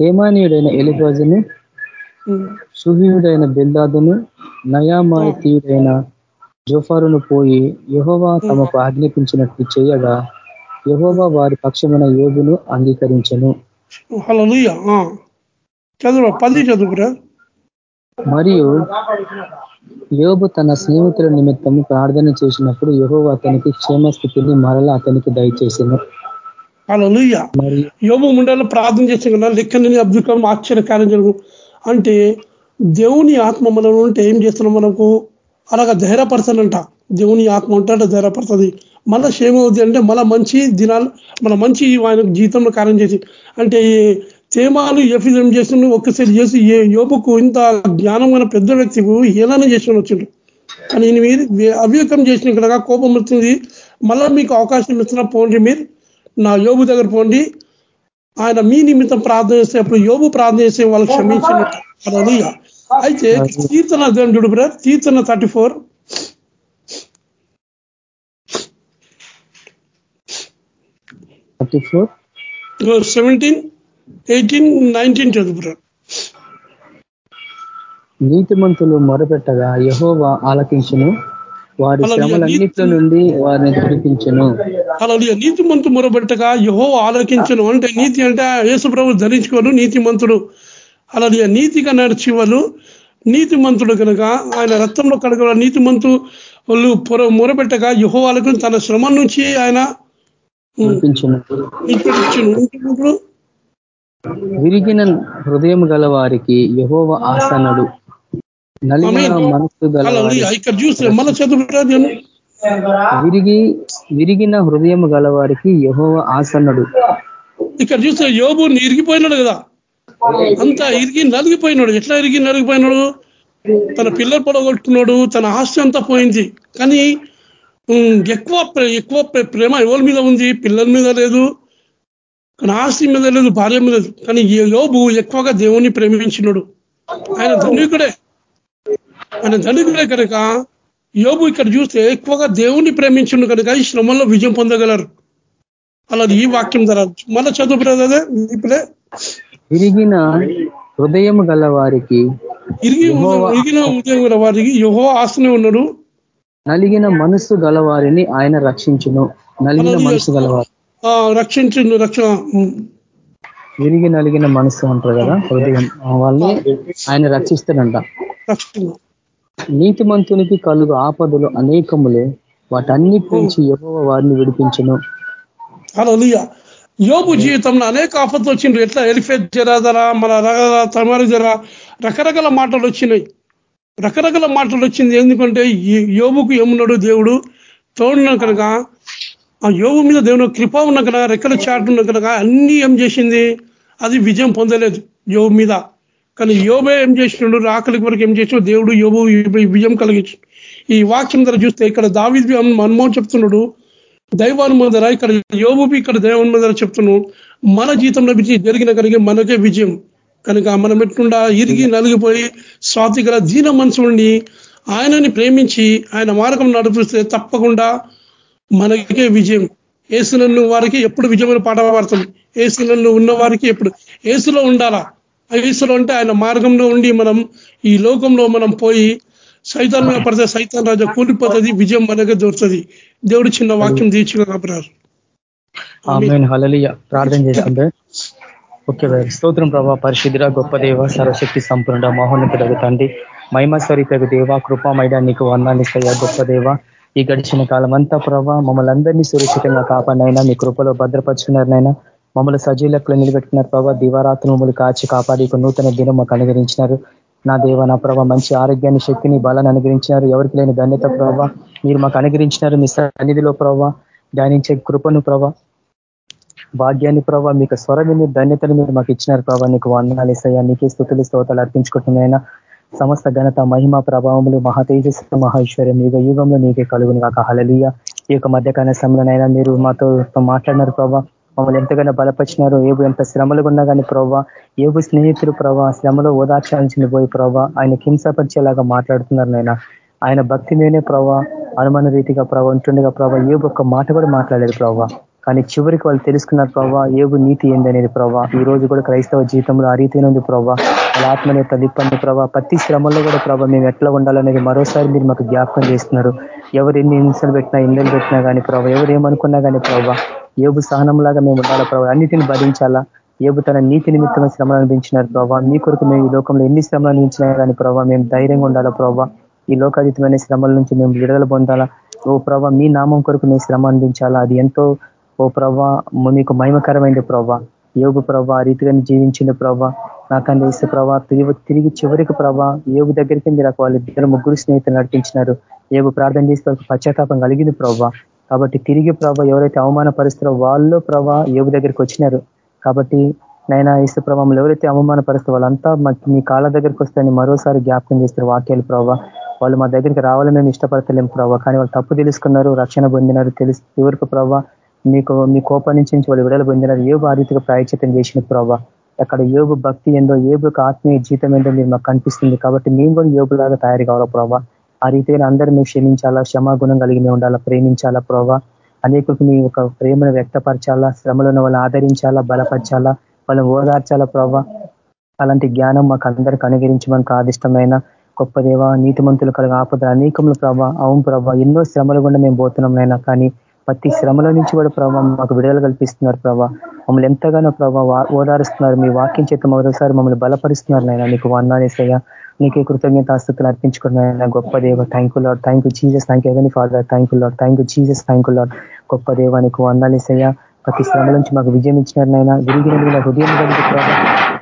తేమానీయుడైన ఎలిఫాజును ఉమ్, సుహీయుడైన బెల్దాదును నయామాతీయుడైన జోఫారును పోయి యహోవా తమకు ఆజ్ఞాపించినట్టు చేయగా యహోవా వారి పక్షమైన యోగును అంగీకరించను. హల్లెలూయా. ఆ. చదువు పది చదువురా. మరియు యోబు తన స్నేహితుల నిమిత్తం ప్రార్థన చేసినప్పుడు యహోవా అతనికి క్షేమస్థితిని మరలా అతనికి దయచేసింది మరియు యోబు ముండలో ప్రార్థన చేసిన కదా లెక్కని అద్భుతం ఆశ్చర్యకార్యం జరుగు అంటే దేవుని ఆత్మ మనం ఉంటే ఏం చేస్తున్నాం మనకు? అలాగ ధైర్యపరచనంట దేవుని ఆత్మ ఉంటాడు ధైర్యపడుతుంది మళ్ళీ క్షేమవుద్ది అంటే మళ్ళీ మంచి దినాలు మన మంచి ఆయన జీవితంలో కార్యం చేసి అంటే తేమాలు ఎఫిజం చేసిన ఒక్కసారి చేసి ఏ యోబుకు ఇంత జ్ఞానం పెద్ద వ్యక్తికు ఏదైనా చేసిన వచ్చిండు కానీ అవివేకం చేసిన కనుక కోపం వస్తుంది. మళ్ళీ మీకు అవకాశం ఇస్తున్నా పోండి మీరు. నా యోబు దగ్గర పోండి. ఆయన మీ నిమిత్తం ప్రార్థన చేస్తే అప్పుడు యోబు ప్రార్థన చేస్తే వాళ్ళు హల్లెలూయా. అయితే కీర్తన దండు బ్రదర్ కీర్తన thirty four thirty four seventeen eighteen nineteen చదువు నీతిమంతులు మొరపెట్టగా యహోవా ఆలకించును. వారి అలాగే శ్రమలన్నిట్లో నుండి వారిని విడిపించును అలా నీతి మంతు మొరబెట్టగా యహో ఆలోకించను. అంటే నీతి అంటే యేసుప్రభు ధరించుకోను నీతిమంతుడు. అలా నీతిగా నడిచేవాళ్ళు నీతిమంతుడు కనుక ఆయన రక్తంలో కడగల నీతిమంతు వాళ్ళు పొర మొరబెట్టగా యహో ఆలకుని తన శ్రమ నుంచి ఆయన విరిగిన హృదయం గల వారికి యహోవ ఆసనుడు ఇక్కడ చూస్తే మన చదువు విరిగి విరిగిన హృదయం గల వారికి యహోవ ఆసనుడు ఇక్కడ చూస్తే యోబు ఇరిగిపోయినాడు కదా. అంతా ఇరిగి నలిగిపోయినాడు. ఎట్లా ఇరిగి నలిగిపోయినాడు? తన పిల్లలు పొడగొట్టుకున్నాడు తన ఆస్తి అంతా పోయింది. కానీ ఎక్కువ ఎక్కువ ప్రే- ప్రేమ ఎవరి మీద ఉంది? పిల్లల మీద లేదు. కానీ ఆస్తి మీద లేదు భార్య మీద లేదు. కానీ యోబు ఎక్కువగా దేవుణ్ణి ప్రేమించినాడు. ఆయన ధనికుడే ఆయన ధనికుడే కనుక యోబు ఇక్కడ చూస్తే ఎక్కువగా దేవుణ్ణి ప్రేమించిండు కనుక ఈ శ్రమంలో విజయం పొందగలరు. అలా ఈ వాక్యం ధర మళ్ళీ చదువు అదే ఇప్పుడే. విరిగిన హృదయం గల వారికి ఇరిగిన ఉదయం గల వారికి యహో ఆస్తనే ఉన్నాడు. నలిగిన మనస్సు గల వారిని ఆయన రక్షించును. నలిగిన మనసు గలవారు ఆ, రక్షించిండు రక్షణ. విరిగి నలిగిన మనస్సు అంటారు కదా హృదయం. వాళ్ళని ఆయన రక్షిస్తాడంట. నీతిమంతునికి కలుగు ఆపదలు అనేకములే. వాటన్నిటి నుంచి యెహోవా వారిని విడిపించను. హలోలియ యోబు జీవితంలో అనేక ఆపదలు వచ్చిండ్రు. ఎట్లా? ఎలిఫెత్ జరా ధర మన రగ తమరి రకరకాల మాటలు వచ్చినాయి. రకరకాల మాటలు వచ్చింది. ఎందుకంటే యోగుకు యోబుకు ఏమున్నాడు దేవుడు? తోడున్న కనుక ఆ యోగు మీద దేవుని కృప ఉన్న కనుక రెక్కల చాటున్న కనుక అన్ని ఏం చేసింది? అది విజయం పొందలేదు యోగు మీద. కానీ యోబే ఏం చేసినాడు రాకలికి వరకు ఏం చేసినాడు దేవుడు యోబు విజయం కలిగించు ఈ వాక్యం ధర చూస్తే ఇక్కడ దావిద్ హనుమాన్ చెప్తున్నాడు. దైవానుమోదర ఇక్కడ యోబు ఇక్కడ దైవానుమోదర చెప్తున్నాడు. మన జీవితంలో విజయం జరిగిన కనుక మనకే విజయం. కనుక మనం ఎట్లుండా? ఇరిగి నలిగిపోయి స్వాతి గల దీన మనసుని ఆయనని ప్రేమించి ఆయన మార్గం నడిపిస్తే తప్పకుండా మనకే విజయం. ఏసునన్ను వారికి ఎప్పుడు విజయమైన పాట పాడతాం? ఏసునన్ను ఉన్న వారికి ఎప్పుడు? ఏసులో ఉండాలా? ఏసులో అంటే ఆయన మార్గంలో ఉండి మనం ఈ లోకంలో మనం పోయి సైతాన్ మీద పడితే సైతాన్ రాజా కూలిపోతుంది విజయం మనకే దొరుకుతుంది. దేవుడు చిన్న వాక్యం హలలియ ప్రార్థన చేసుకుంటే ఓకే. స్తోత్రం ప్రభా. పరిశుద్ధిర గొప్ప దేవ సర్వశక్తి సంపూర్ణ మహోన్నతుడగు తండ్రి. మహిమ స్వరూపకు దేవ కృపామైడ నీకు వందాలు ఇస్తాయా గొప్ప దేవ. ఈ గడిచిన కాలం అంతా ప్రభా మమ్మల్ని అందరినీ సురక్షితంగా కాపాడినైనా మీ కృపలో భద్రపరుచుకున్నారనైనా మమ్మల్ని సజీలకులు నిలబెట్టుకున్నారు ప్రభావ దివారాత్రులు మమ్మల్ని కాచి కాపాడి ఒక నూతన దినం మాకు అనుగ్రహించినారు. నా దేవ నా ప్రభావ మంచి ఆరోగ్యాన్ని శక్తిని బలాన్ని అనుగ్రహించినారు. ఎవరికి లేని ధన్యత ప్రభావ మీరు మాకు అనుగ్రహించినారు మీ సన్నిధిలో ప్రభావ ధ్యానించే కృపను ప్రభా. భాగ్యాన్ని ప్రభావ మీకు స్వరమిని ధన్యతను మీరు మాకు ఇచ్చినారు ప్రభావ నీకు వందనాలు ఇస్తాయా నీకే స్థుతులు స్తోతాలు అర్పించుకుంటున్నాయినా సమస్త ఘనత మహిమ ప్రభావములు మహా తేజస్సు మహేశ్వర్యం యుగ యుగంలో నీకే కలుగును కాక హలలీయ ఈ యొక్క మధ్యకాల సమయంలోనైనా మీరు మాతో మాట్లాడినారు ప్రభావ మమ్మల్ని ఎంతగానో బలపరిచినారు. ఏబు ఎంత శ్రమలు ఉన్నా కానీ ప్రభావ ఏబు స్నేహితులు ప్రభావ శ్రమలో ఓదార్చాల్సింది పోయి ప్రభావ ఆయన హింసపరిచేలాగా మాట్లాడుతున్నారు నాయన. ఆయన భక్తి మీదనే ప్రభావ అనుమాన రీతిగా ప్రభావ ఉంటుండగా ప్రభావ ఏబు ఒక్క మాట కూడా మాట్లాడలేదు ప్రభావ కానీ చివరికి వాళ్ళు తెలుసుకున్నారు ప్రభావ ఏబు నీతి ఏందనేది ప్రభావ ఈ రోజు కూడా క్రైస్తవ జీవితంలో ఆ రీతిగా ఉంది ప్రభావ వాళ్ళ ఆత్మనేత దిప్పండి ప్రభావ ప్రతి శ్రమంలో కూడా ప్రభావ మేము ఎట్లా ఉండాలనేది మరోసారి మీరు మాకు జ్ఞాపకం చేస్తున్నారు. ఎవరు ఎన్ని హింసలు పెట్టినా ఇళ్ళలు పెట్టినా కానీ ప్రభావ ఎవరు ఏమనుకున్నా కానీ ప్రభావ ఏబు సహనంలాగా మేము ఉండాలా ప్రభావ అన్నిటిని భరించాలా? ఏబు తన నీతి నిమిత్తమైన శ్రమలు అనిపించినారు ప్రభావ మీ కొరకు మేము ఈ లోకంలో ఎన్ని శ్రమలు అనిపించినా కానీ ప్రభావ మేము ధైర్యంగా ఉండాలా ప్రభావ ఈ లోకాతీతమైన శ్రమల నుంచి మేము విడుదల పొందాలా? ఓ ప్రభావ మీ నామం కొరకు మేము శ్రమ అందించాలా అది ఎంతో ఓ ప్రభా మీకు మహిమకరమైన ప్రభా యోగు ప్రభా రీతిగా జీవించిన ప్రభా నా తండ్రి ఇస్తే ప్రభా తిరిగి చివరికి ప్రభా యోగు దగ్గరికి మీరు వాళ్ళు ఇద్దరు ముగ్గురు స్నేహితులు నడిపించినారు. యోగు ప్రార్థన చేస్తే పశ్చాత్తాపం కలిగింది ప్రభా కాబట్టి తిరిగి ప్రభా ఎవరైతే అవమానపరుస్తారో వాళ్ళు ప్రభా యోగు దగ్గరికి వచ్చినారు. కాబట్టి నైనా ఇసు ప్రభావంలో ఎవరైతే అవమానపరుస్తారో వాళ్ళంతా మీ కాళ్ళ దగ్గరికి వస్తాయని మరోసారి జ్ఞాపకం చేస్తారు వాక్యాలు ప్రభావ వాళ్ళు మా దగ్గరికి రావాలని మేము ఇష్టపడతలేము ప్రభావ కానీ వాళ్ళు తప్పు తెలుసుకున్నారు రక్షణ పొందినారు తెలుసు చివరికి ప్రభావ మీకు మీ కోపం నుంచి వాళ్ళు విడుదల పొందినారు ఏబు ఆ రీతిగా ప్రాయచితం చేసిన ప్రభావ అక్కడ యోగు భక్తి ఏందో ఏబుకు ఆత్మీయ జీతం ఏందో మీరు మాకు కనిపిస్తుంది కాబట్టి మేము కూడా యోగులాగా తయారు కావాలా ప్రభావ ఆ రీతిగా అందరూ మేము క్షమించాలా క్షమాగుణం కలిగి ఉండాలా ప్రేమించాలా ప్రభావ అనేకులకు మీ యొక్క ప్రేమను వ్యక్తపరచాలా శ్రమలను వాళ్ళని ఆదరించాలా బలపరచాలా వాళ్ళని ఓదార్చాలా ప్రభావ అలాంటి జ్ఞానం మాకు అందరికి అనుగరించమని ఆదిష్టమైన గొప్ప దేవ నీతిమంతులు కలిగి ఆపద అనేకములు ప్రభావ అవును ప్రభావ ఎన్నో శ్రమలు కూడా మేము పోతున్నాం కానీ ప్రతి శ్రమల నుంచి కూడా ప్రభావ మాకు విడుదల కల్పిస్తున్నారు ప్రభావ మమ్మల్ని ఎంతగానో ప్రభావ ఓదారుస్తున్నారు. మీ వాక్యం చేత మరోసారి మమ్మల్ని బలపరుస్తున్నారు నాయన. నీకు వందాలేసయ్యా నీకే కృతజ్ఞత ఆస్తులు అర్పించుకున్నాయన గొప్ప దేవ thank you Lord thank you Jesus thank you ఎవరి Father thank you Lord thank you Jesus thank you Lord గొప్ప దేవ నీకు వందాలేసయ్యా ప్రతి శ్రమ నుంచి మాకు విజయం ఇచ్చినారు నాయన. విరిగిన హృదయం కలిగి ప్రభావ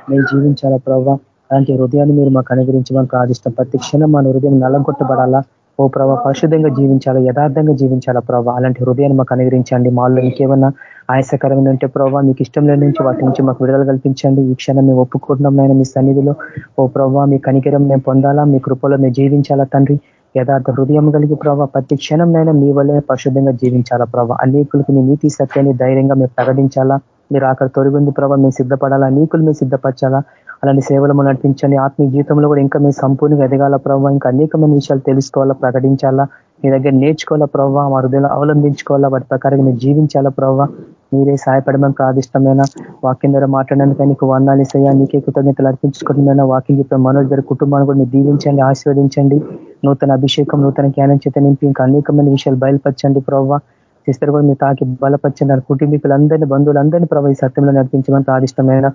మేము జీవించాలా ప్రభావ అలాంటి హృదయాన్ని మీరు మాకు అనుగ్రహించమని ప్రార్థిస్తాం ప్రతి క్షణం మన హృదయం నలగొట్టబడాలా? ఓ ప్రభావ పరిశుద్ధంగా జీవించాలా యథార్థంగా జీవించాలా ప్రభావ అలాంటి హృదయాన్ని మాకు అనుగ్రహించండి. మాలో ఇంకేమన్నా ఆయాసకరమైన ఉంటే ప్రభావ మీకు ఇష్టం లేని నుంచి వాటి నుంచి మాకు విడుదల కల్పించండి. ఈ క్షణం మేము ఒప్పుకుంటున్నాం మీ సన్నిధిలో. ఓ ప్రభావ మీ కనికరం మేము పొందాలా మీ కృపలో మేము జీవించాలా తండ్రి? యథార్థ హృదయం కలిగి ప్రభావ ప్రతి క్షణంనైనా మీ వల్లే పరిశుద్ధంగా జీవించాలా ప్రభావ అనేకులకు మీ నీతి సత్యాన్ని ధైర్యంగా మేము ప్రకటించాలా? మీరు అక్కడ తొలగింది ప్రభావ మేము సిద్ధపడాలా? నీకులు మేము సిద్ధపరచాలా? అలాంటి సేవలు నడిపించండి. ఆత్మీయ జీవితంలో కూడా ఇంకా మేము సంపూర్ణంగా ఎదగాల ప్రభావ ఇంకా అనేకమైన విషయాలు తెలుసుకోవాలా ప్రకటించాలా మీ దగ్గర నేర్చుకోవాలా ప్రభావ మా హృదయంలో అవలంబించుకోవాలా వాటి ప్రకారంగా మీరు జీవించాలా ప్రభావ మీరే సహాయపడమని ప్రాదిష్టమైన వాక్యం ద్వారా మాట్లాడడానికి నీకు వందాలు ఇస్తాయా. నీకే కృతజ్ఞతలు అర్పించుకుంటున్నా వాక్యం చెప్పిన మనోజ్ గారి కుటుంబాన్ని కూడా మీరు దీవించండి ఆశీర్వదించండి. నూతన అభిషేకం నూతన జ్ఞానం చేత నింపి ఇంకా అనేకమైన విషయాలు బయలుపరచండి ప్రభావ సిస్టర్ కూడా మీరు తాకి బలపరచండి. కుటుంబీకులందరినీ బంధువులందరినీ ప్రభావ ఈ సత్యంలో నడిపించమని ప్రాదిష్టమైన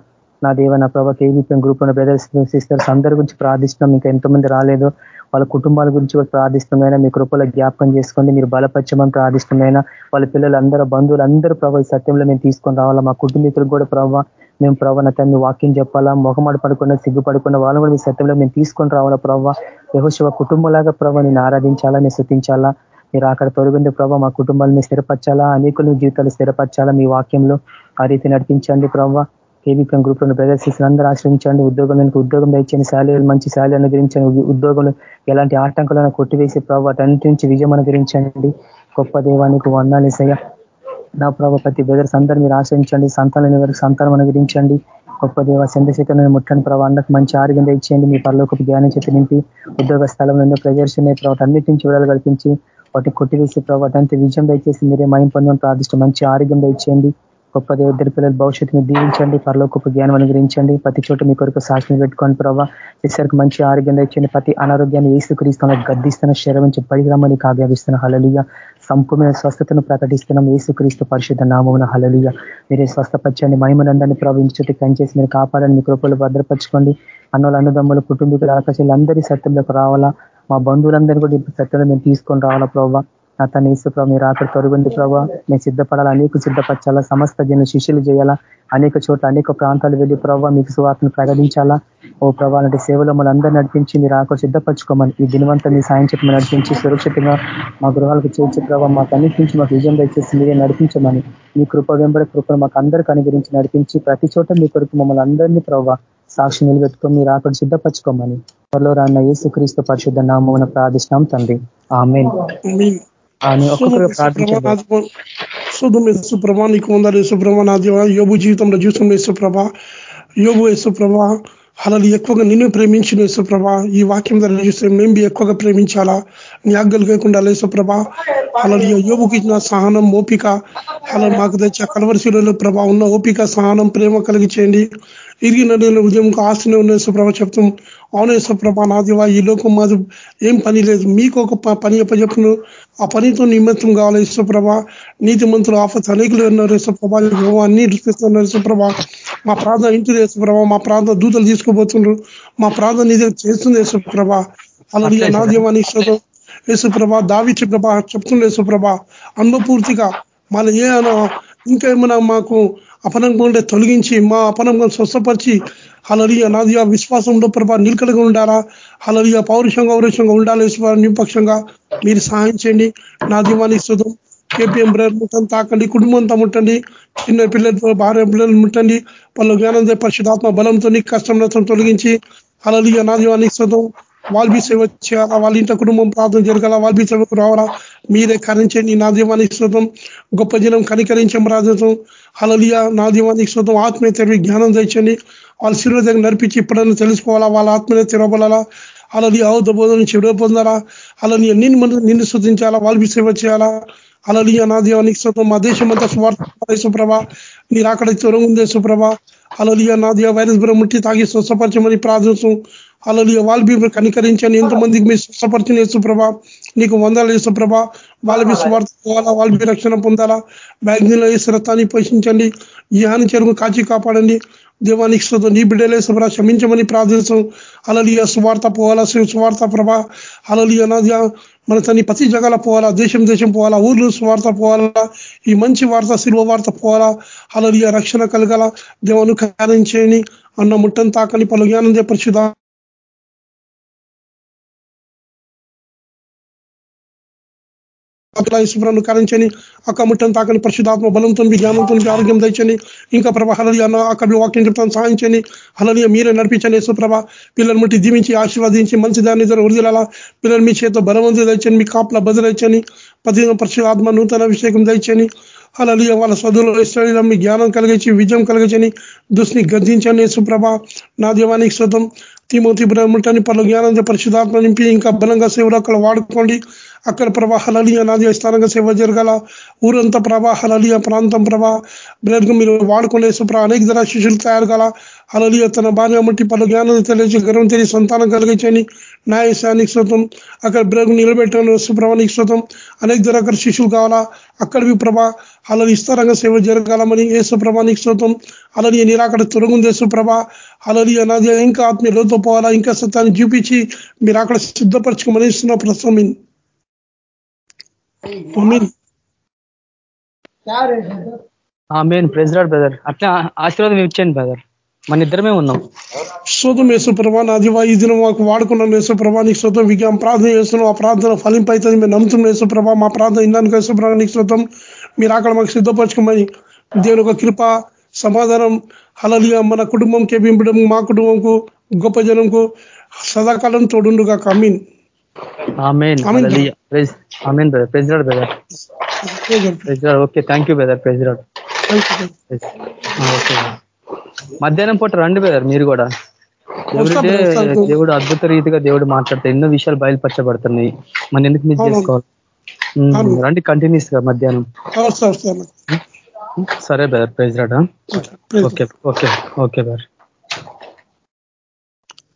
నా దేవ నా ప్రభా కేవీపీఎం గ్రూప్ ఉన్న బ్రదర్స్ సిస్టర్స్ అందరి గురించి ప్రార్థిస్తున్నాం. ఇంకా ఎంతమంది రాలేదు. వాళ్ళ కుటుంబాల గురించి కూడా ప్రార్థిస్తున్నాయినా మీ కృపలో జ్ఞాపకం చేసుకోండి. మీరు బలపరచమని ప్రార్థిస్తున్నాయినా వాళ్ళ పిల్లలు అందరూ బంధువులు అందరూ ప్రభావ సత్యంలో మేము తీసుకొని రావాలా? మా కుటుంబీకులు కూడా ప్రభావ మేము ప్రభావ తన్ని వాక్యం చెప్పాలా? మొహమాట పడకుండా సిగ్గుపడకుండా వాళ్ళని కూడా మీ సత్యంలో మేము తీసుకొని రావాలా ప్రభావ యహోశివ కుటుంబంలాగా ప్రభావ నేను ఆరాధించాలా? నేను శృతించాలా మీరు అక్కడ తొలగింది ప్రభావ మా కుటుంబాలను స్థిరపరచాలా? అనేకుల జీవితాలు స్థిరపరచాలా? మీ వాక్యంలో ఆ రీతి నడిపించండి ప్రభావ ఏబిపిఎం గ్రూప్లో బ్రదర్స్ అందరూ ఆశ్రయించండి. ఉద్యోగం ఉద్యోగం దయచేయండి. శాలరీ మంచి శాలరీ అనుగ్రహించండి. ఉద్యోగంలో ఎలాంటి ఆటంకాలను కొట్టివేసి ప్రభావ అన్నింటి నుంచి విజయం అనుగ్రహించండి. గొప్ప దేవానికి వందాలేసయ్య నా ప్రభావ ప్రతి బ్రదర్స్ అందరూ మీరు ఆశ్రయించండి. సంతానం వరకు సంతానం అనుగ్రహించండి. గొప్ప దేవ చంద్రశేఖర ముట్టని ప్రభావ అందరికి మంచి ఆరోగ్యం ఇచ్చేయండి మీ పరలోకి జ్ఞానం చేతి నింపి ఉద్యోగ స్థలంలో ప్రజర్స్ ప్రదర్శన ప్రభావ అన్నిటి నుంచి విడుదల కల్పించి వాటిని కొట్టివేసి ప్రభావ అంత విజయం దయచేసి మీరే మైం పొందడం ప్రార్థిస్తూ మంచి ఆరోగ్యం ఇచ్చేయండి గొప్ప ఇద్దరు పిల్లలు భవిష్యత్తుని దీవించండి గొప్ప జ్ఞానం అనుగ్రహించండి. ప్రతి చోట మీ కొరకు సాక్షిని పెట్టుకోండి ప్రభావ ఇసరికి మంచి ఆరోగ్యం తెచ్చండి ప్రతి అనారోగ్యాన్ని ఏసుక్రీస్తున్న గద్దిస్తున్న శరం నుంచి పరిగ్రమాన్ని ఆజ్ఞాపిస్తున్న హలలియ సంపూర్ణ స్వస్థతను ప్రకటిస్తున్నాం. ఏసుక్రీస్తు పరిశుద్ధ నామమున హలలియ మీరే స్వస్థపరచండి. మహిమనందాన్ని ప్రవహించుటి పనిచేసి మీరు కాపాడని మీ కృపలు భద్రపరచుకోండి. అన్నోళ్ళ అన్నదమ్ములు కుటుంబీకులు ఆకాశాలు అందరి సత్యంలోకి రావాలా? మా బంధువులందరినీ కూడా సత్యంలో మేము తీసుకొని రావాలా ప్రభావ నా తన ఈశ్వ్రభ మీరు అక్కడ తొరుగుంది ప్రభావ మేము సిద్ధపడాలా అనేక సిద్ధపరచాలా సమస్త జన శిష్యులు చేయాలా అనేక చోట్ల అనేక ప్రాంతాలు వెళ్ళి ప్రభావ మీకు సువార్తను ప్రకటించాలా. ఓ ప్రభావ అంటే సేవలు మమ్మల్ని అందరూ నడిపించి మీరు ఆకు సిద్ధపరచుకోమని ఈ దినవంతా మీ సాయం చెప్పి నడిపించి సురక్షితంగా మా గృహాలకు చేర్చే ప్రభావ మాకు అన్నింటి మాకు విజయం దయచేసి మీరే నడిపించమని మీ కృప వెంబడి కృపను మాకు అందరికీ అనుగ్రహించి నడిపించి ప్రతి చోట మీ కొరకు మమ్మల్ని అందరినీ ప్రభావ సాక్షి నిలబెట్టుకొని మీరు అక్కడ సిద్ధపరచుకోమని. త్వరలో రాన్న యేసుక్రీస్తు పరిశుద్ధ నామమున ప్రార్థిస్తున్నాం తండ్రి. ఆమెన్. అని ఒక్కొక్కరు ప్రార్థించారు శుద్ధం యేసుప్రభ నీకు వందలు యేసుప్రభ నా దేవ యోగు జీవితంలో చూసిన యేసుప్రభ యోగు యేసుప్రభ అలా ఎక్కువగా నిన్ను ప్రేమించిన యేసుప్రభ ఈ వాక్యం ద్వారా చూస్తే మేము బి ఎక్కువగా ప్రేమించాలా? నీ ఆజ్ఞలు లేకుండా యేసుప్రభ? అలా యోగుకి ఇచ్చిన సహనం ఓపిక. అలా మాకు తెచ్చే కలవరిశీలలో ప్రభా ఉన్న ఓపిక సహనం ప్రేమ కలిగి చేయండి. ఇరిగిన నేను ఉదయం ఆస్తిని ఉన్న యేసుప్రభ చెప్తాం. అవును యేసుప్రభ నాదివా ఈ లోకం మాది ఏం పని లేదు. మీకు ఒక ప- పని చెప్పను ఆ పనితో నిమిత్తం కావాలి యేసుప్రభ? నీతి మంత్రులు ఆఫత్ అనేకులు ఉన్నారు యేసుప్రభ. అన్ని దృష్టిస్తున్నారు యేసుప్రభ. మా ప్రాంతం ఇంటి యేసుప్రభ మా ప్రాంతం దూతలు తీసుకుపోతుండ్రు. మా ప్రాంతం నీ చేస్తుంది యేసుప్రభ అలా నా దేవాన్ని ఇష్టం యేసుప్రభ దావి ప్రభ చెప్తుండే యేసుప్రభ అనుభవపూర్తిగా మళ్ళీ ఏ ఇంకా ఏమైనా మాకు అపనంగా ఉండే తొలగించి మా అపనంగా స్వస్థపరిచి హలలియ నాదిగా ఆ విశ్వాసంలో ప్రభా నిలకడగా ఉండాలా? హలలియ పౌరుషంగా పౌరుషంగా ఉండాలి నిపక్షంగా మీరు సహాయం చేయండి. నా దీవానికి శుధం కేపీఎం బ్రదర్ ముట్టండి తాకండి కుటుంబం ముట్టండి చిన్న పిల్లలతో భార్య పిల్లలు ముట్టండి వాళ్ళు జ్ఞానం పరిశుధాత్మ బలంతో కష్టం నష్టం తొలగించి హలలియ నా దీవానికి వాల్బీ సేవ చేయాలా వాళ్ళ ఇంట్లో కుటుంబం ప్రార్థన జరగాల వాల్బీ సేవకు రావాలా మీరే కరించండి నా దీవానికి శ్రోతం గొప్ప జనం కనికరించం రాజతం హలలియ నా దీవానికి శ్రోతం ఆత్మీయ తెరవి జ్ఞానం తెచ్చండి వాళ్ళ శిరువు నడిపించి ఇప్పుడైనా తెలుసుకోవాలా వాళ్ళ ఆత్మీయ తెరవబడాలా అలలి అవధ బోధన చెడు పొందాలా నిన్ను నిన్ను శుద్ధించాలా వాల్బీ సేవ చేయాలా అలలియ నా దేవానికి శుతం మా దేశం అంతా స్వార్థ సుప్రభ. మీరు అక్కడ చొరంగుందే సుప్రభ. అలలియ నా దేవ వైరస్ బురం ముట్టి తాగి స్వస్థపరచమని ప్రార్థించం అలలియ వాళ్ళు మీరు కనికరించండి. ఎంతమందికి మీరు స్వస్థపరిచిన యేసుప్రభ నీకు వందాలు యేసుప్రభ వాళ్ళ మీ స్వార్థ పోవాలా? వాళ్ళ మీ రక్షణ పొందాలా? వ్యాగ్నిలో వేసి రక్తాన్ని పోషించండి. జ్ఞాని చెరుగు కాచి కాపాడండి. దేవానికి శ్రద్ధ నీ బిడ్డలే సుప్రభ క్షమించమని ప్రార్థించం అలలియ స్వార్థ పోవాలా? స్వార్థ ప్రభ. అలలియ నాది మన తని ప్రతి జగాల పోవాలా దేశం దేశం పోవాలా ఊర్లు స్వార్థ పోవాలా ఈ మంచి వార్త శిల్వ వార్త పోవాలా అలా రక్షణ కలగాల దేవను కార్యం చేయని అన్న ముట్టని తాకని పలు జ్ఞానం పరిశుధ శుభ్రాన్ని కరించని అక్క ముట్టను తాకని పరిశుధాత్మ బలంతో జ్ఞానంతో ఆరోగ్యం తెచ్చని ఇంకా ప్రభ హలలి అన్న అక్కడ వాక్యం చెప్తాను సాధించని హలలియ మీరే నడిపించండి యేసుప్రభ పిల్లలు ముట్టి దీవించి ఆశీర్వదించి మంచి దాన్ని వృద్ధుల పిల్లలు మీ చేత బలవంతు తెచ్చని మీ కాపుల బదులైచ్చని పది పరిశుధాత్మ నూతన అభిషేకం తెచ్చని అలలియ వాళ్ళ చదువులో ఇష్టం మీ జ్ఞానం కలిగించి విజయం కలిగించని దుష్ని గద్దించండి యేసుప్రభ నా దీవానికి శుద్ధం తిమోతి బ్రహ్మటని పలు జ్ఞానం పరిశుధాత్మ నింపి ఇంకా బలంగా సేవలు అక్కడ వాడుకోండి. అక్కడ ప్రభా హలలియ నాది స్థానంగా సేవ జరగాల. ఊరంతా ప్రభా హలలియ ప్రాంతం ప్రభా. బ్లడ్ మీరు వాడుకునే ప్రభా అనేక ధర శిష్యులు తయారు కాల. హలలియ తన భార్య ముట్టి పలు జ్ఞానం తెలియజే గర్వం తెలియ సంతానం కలిగించని న్యాయశానికి శృతం అక్కడ బ్రగ్ నిలబెట్టను వస్తుప్రభానికి శృతం అనేక ధర అక్కడ శిష్యులు కావాలా. అక్కడివి ప్రభా అలా విస్తారంగా సేవ జరగాలమని ఏసుప్రభానికి శృతం అలని నిరాకడ తొలగుంది యేసుప్రభ అలని అనాది ఇంకా ఆత్మీయ లోతో పోవాలా. ఇంకా సత్యాన్ని చూపించి మీరు అక్కడ సిద్ధపరచుకోమని ఇస్తున్న ప్రస్తుతం మెయిన్ ప్రెసిడెంట్ బ్రదర్. అట్లా ఆశీర్వాదం ఇచ్చాను బ్రదర్. మన ఇద్దరమే ఉన్నాం. శోతం యేసుప్రభ నాది ఈ దినం మాకు వాడుకున్నాం. యేసుప్రభ నీకు శోతం విజ్ఞానం ప్రార్థన చేస్తున్నాం. ఆ ప్రార్థన ఫలింపైతుంది. మేము నమ్ముతున్నాం యేసుప్రభ మా ప్రార్థన ఇన్నానికి యేసుప్రభ నీకు శోతం మీరు అక్కడ మాకు సిద్ధపరచుకోమని దేవుని ఒక కృప సమాధానం హలలిగా మన కుటుంబంకి బింపడం మా కుటుంబంకు గొప్ప జనంకు సదాకాలం తోడుండుగా కమీన్ okay thank you brother president okay మధ్యాహ్నం పూట రండి బ్రదర్ మీరు కూడా. ఎవరిడే. దేవుడు అద్భుత రీతిగా దేవుడు మాట్లాడితే ఎన్నో విషయాలు బయలుపరచబడుతున్నాయి. మన ఎందుకు మిస్ అవును. చేసుకోవాలి? రండి కంటిన్యూస్గా మధ్యాహ్నం. సరే brother president okay okay okay brother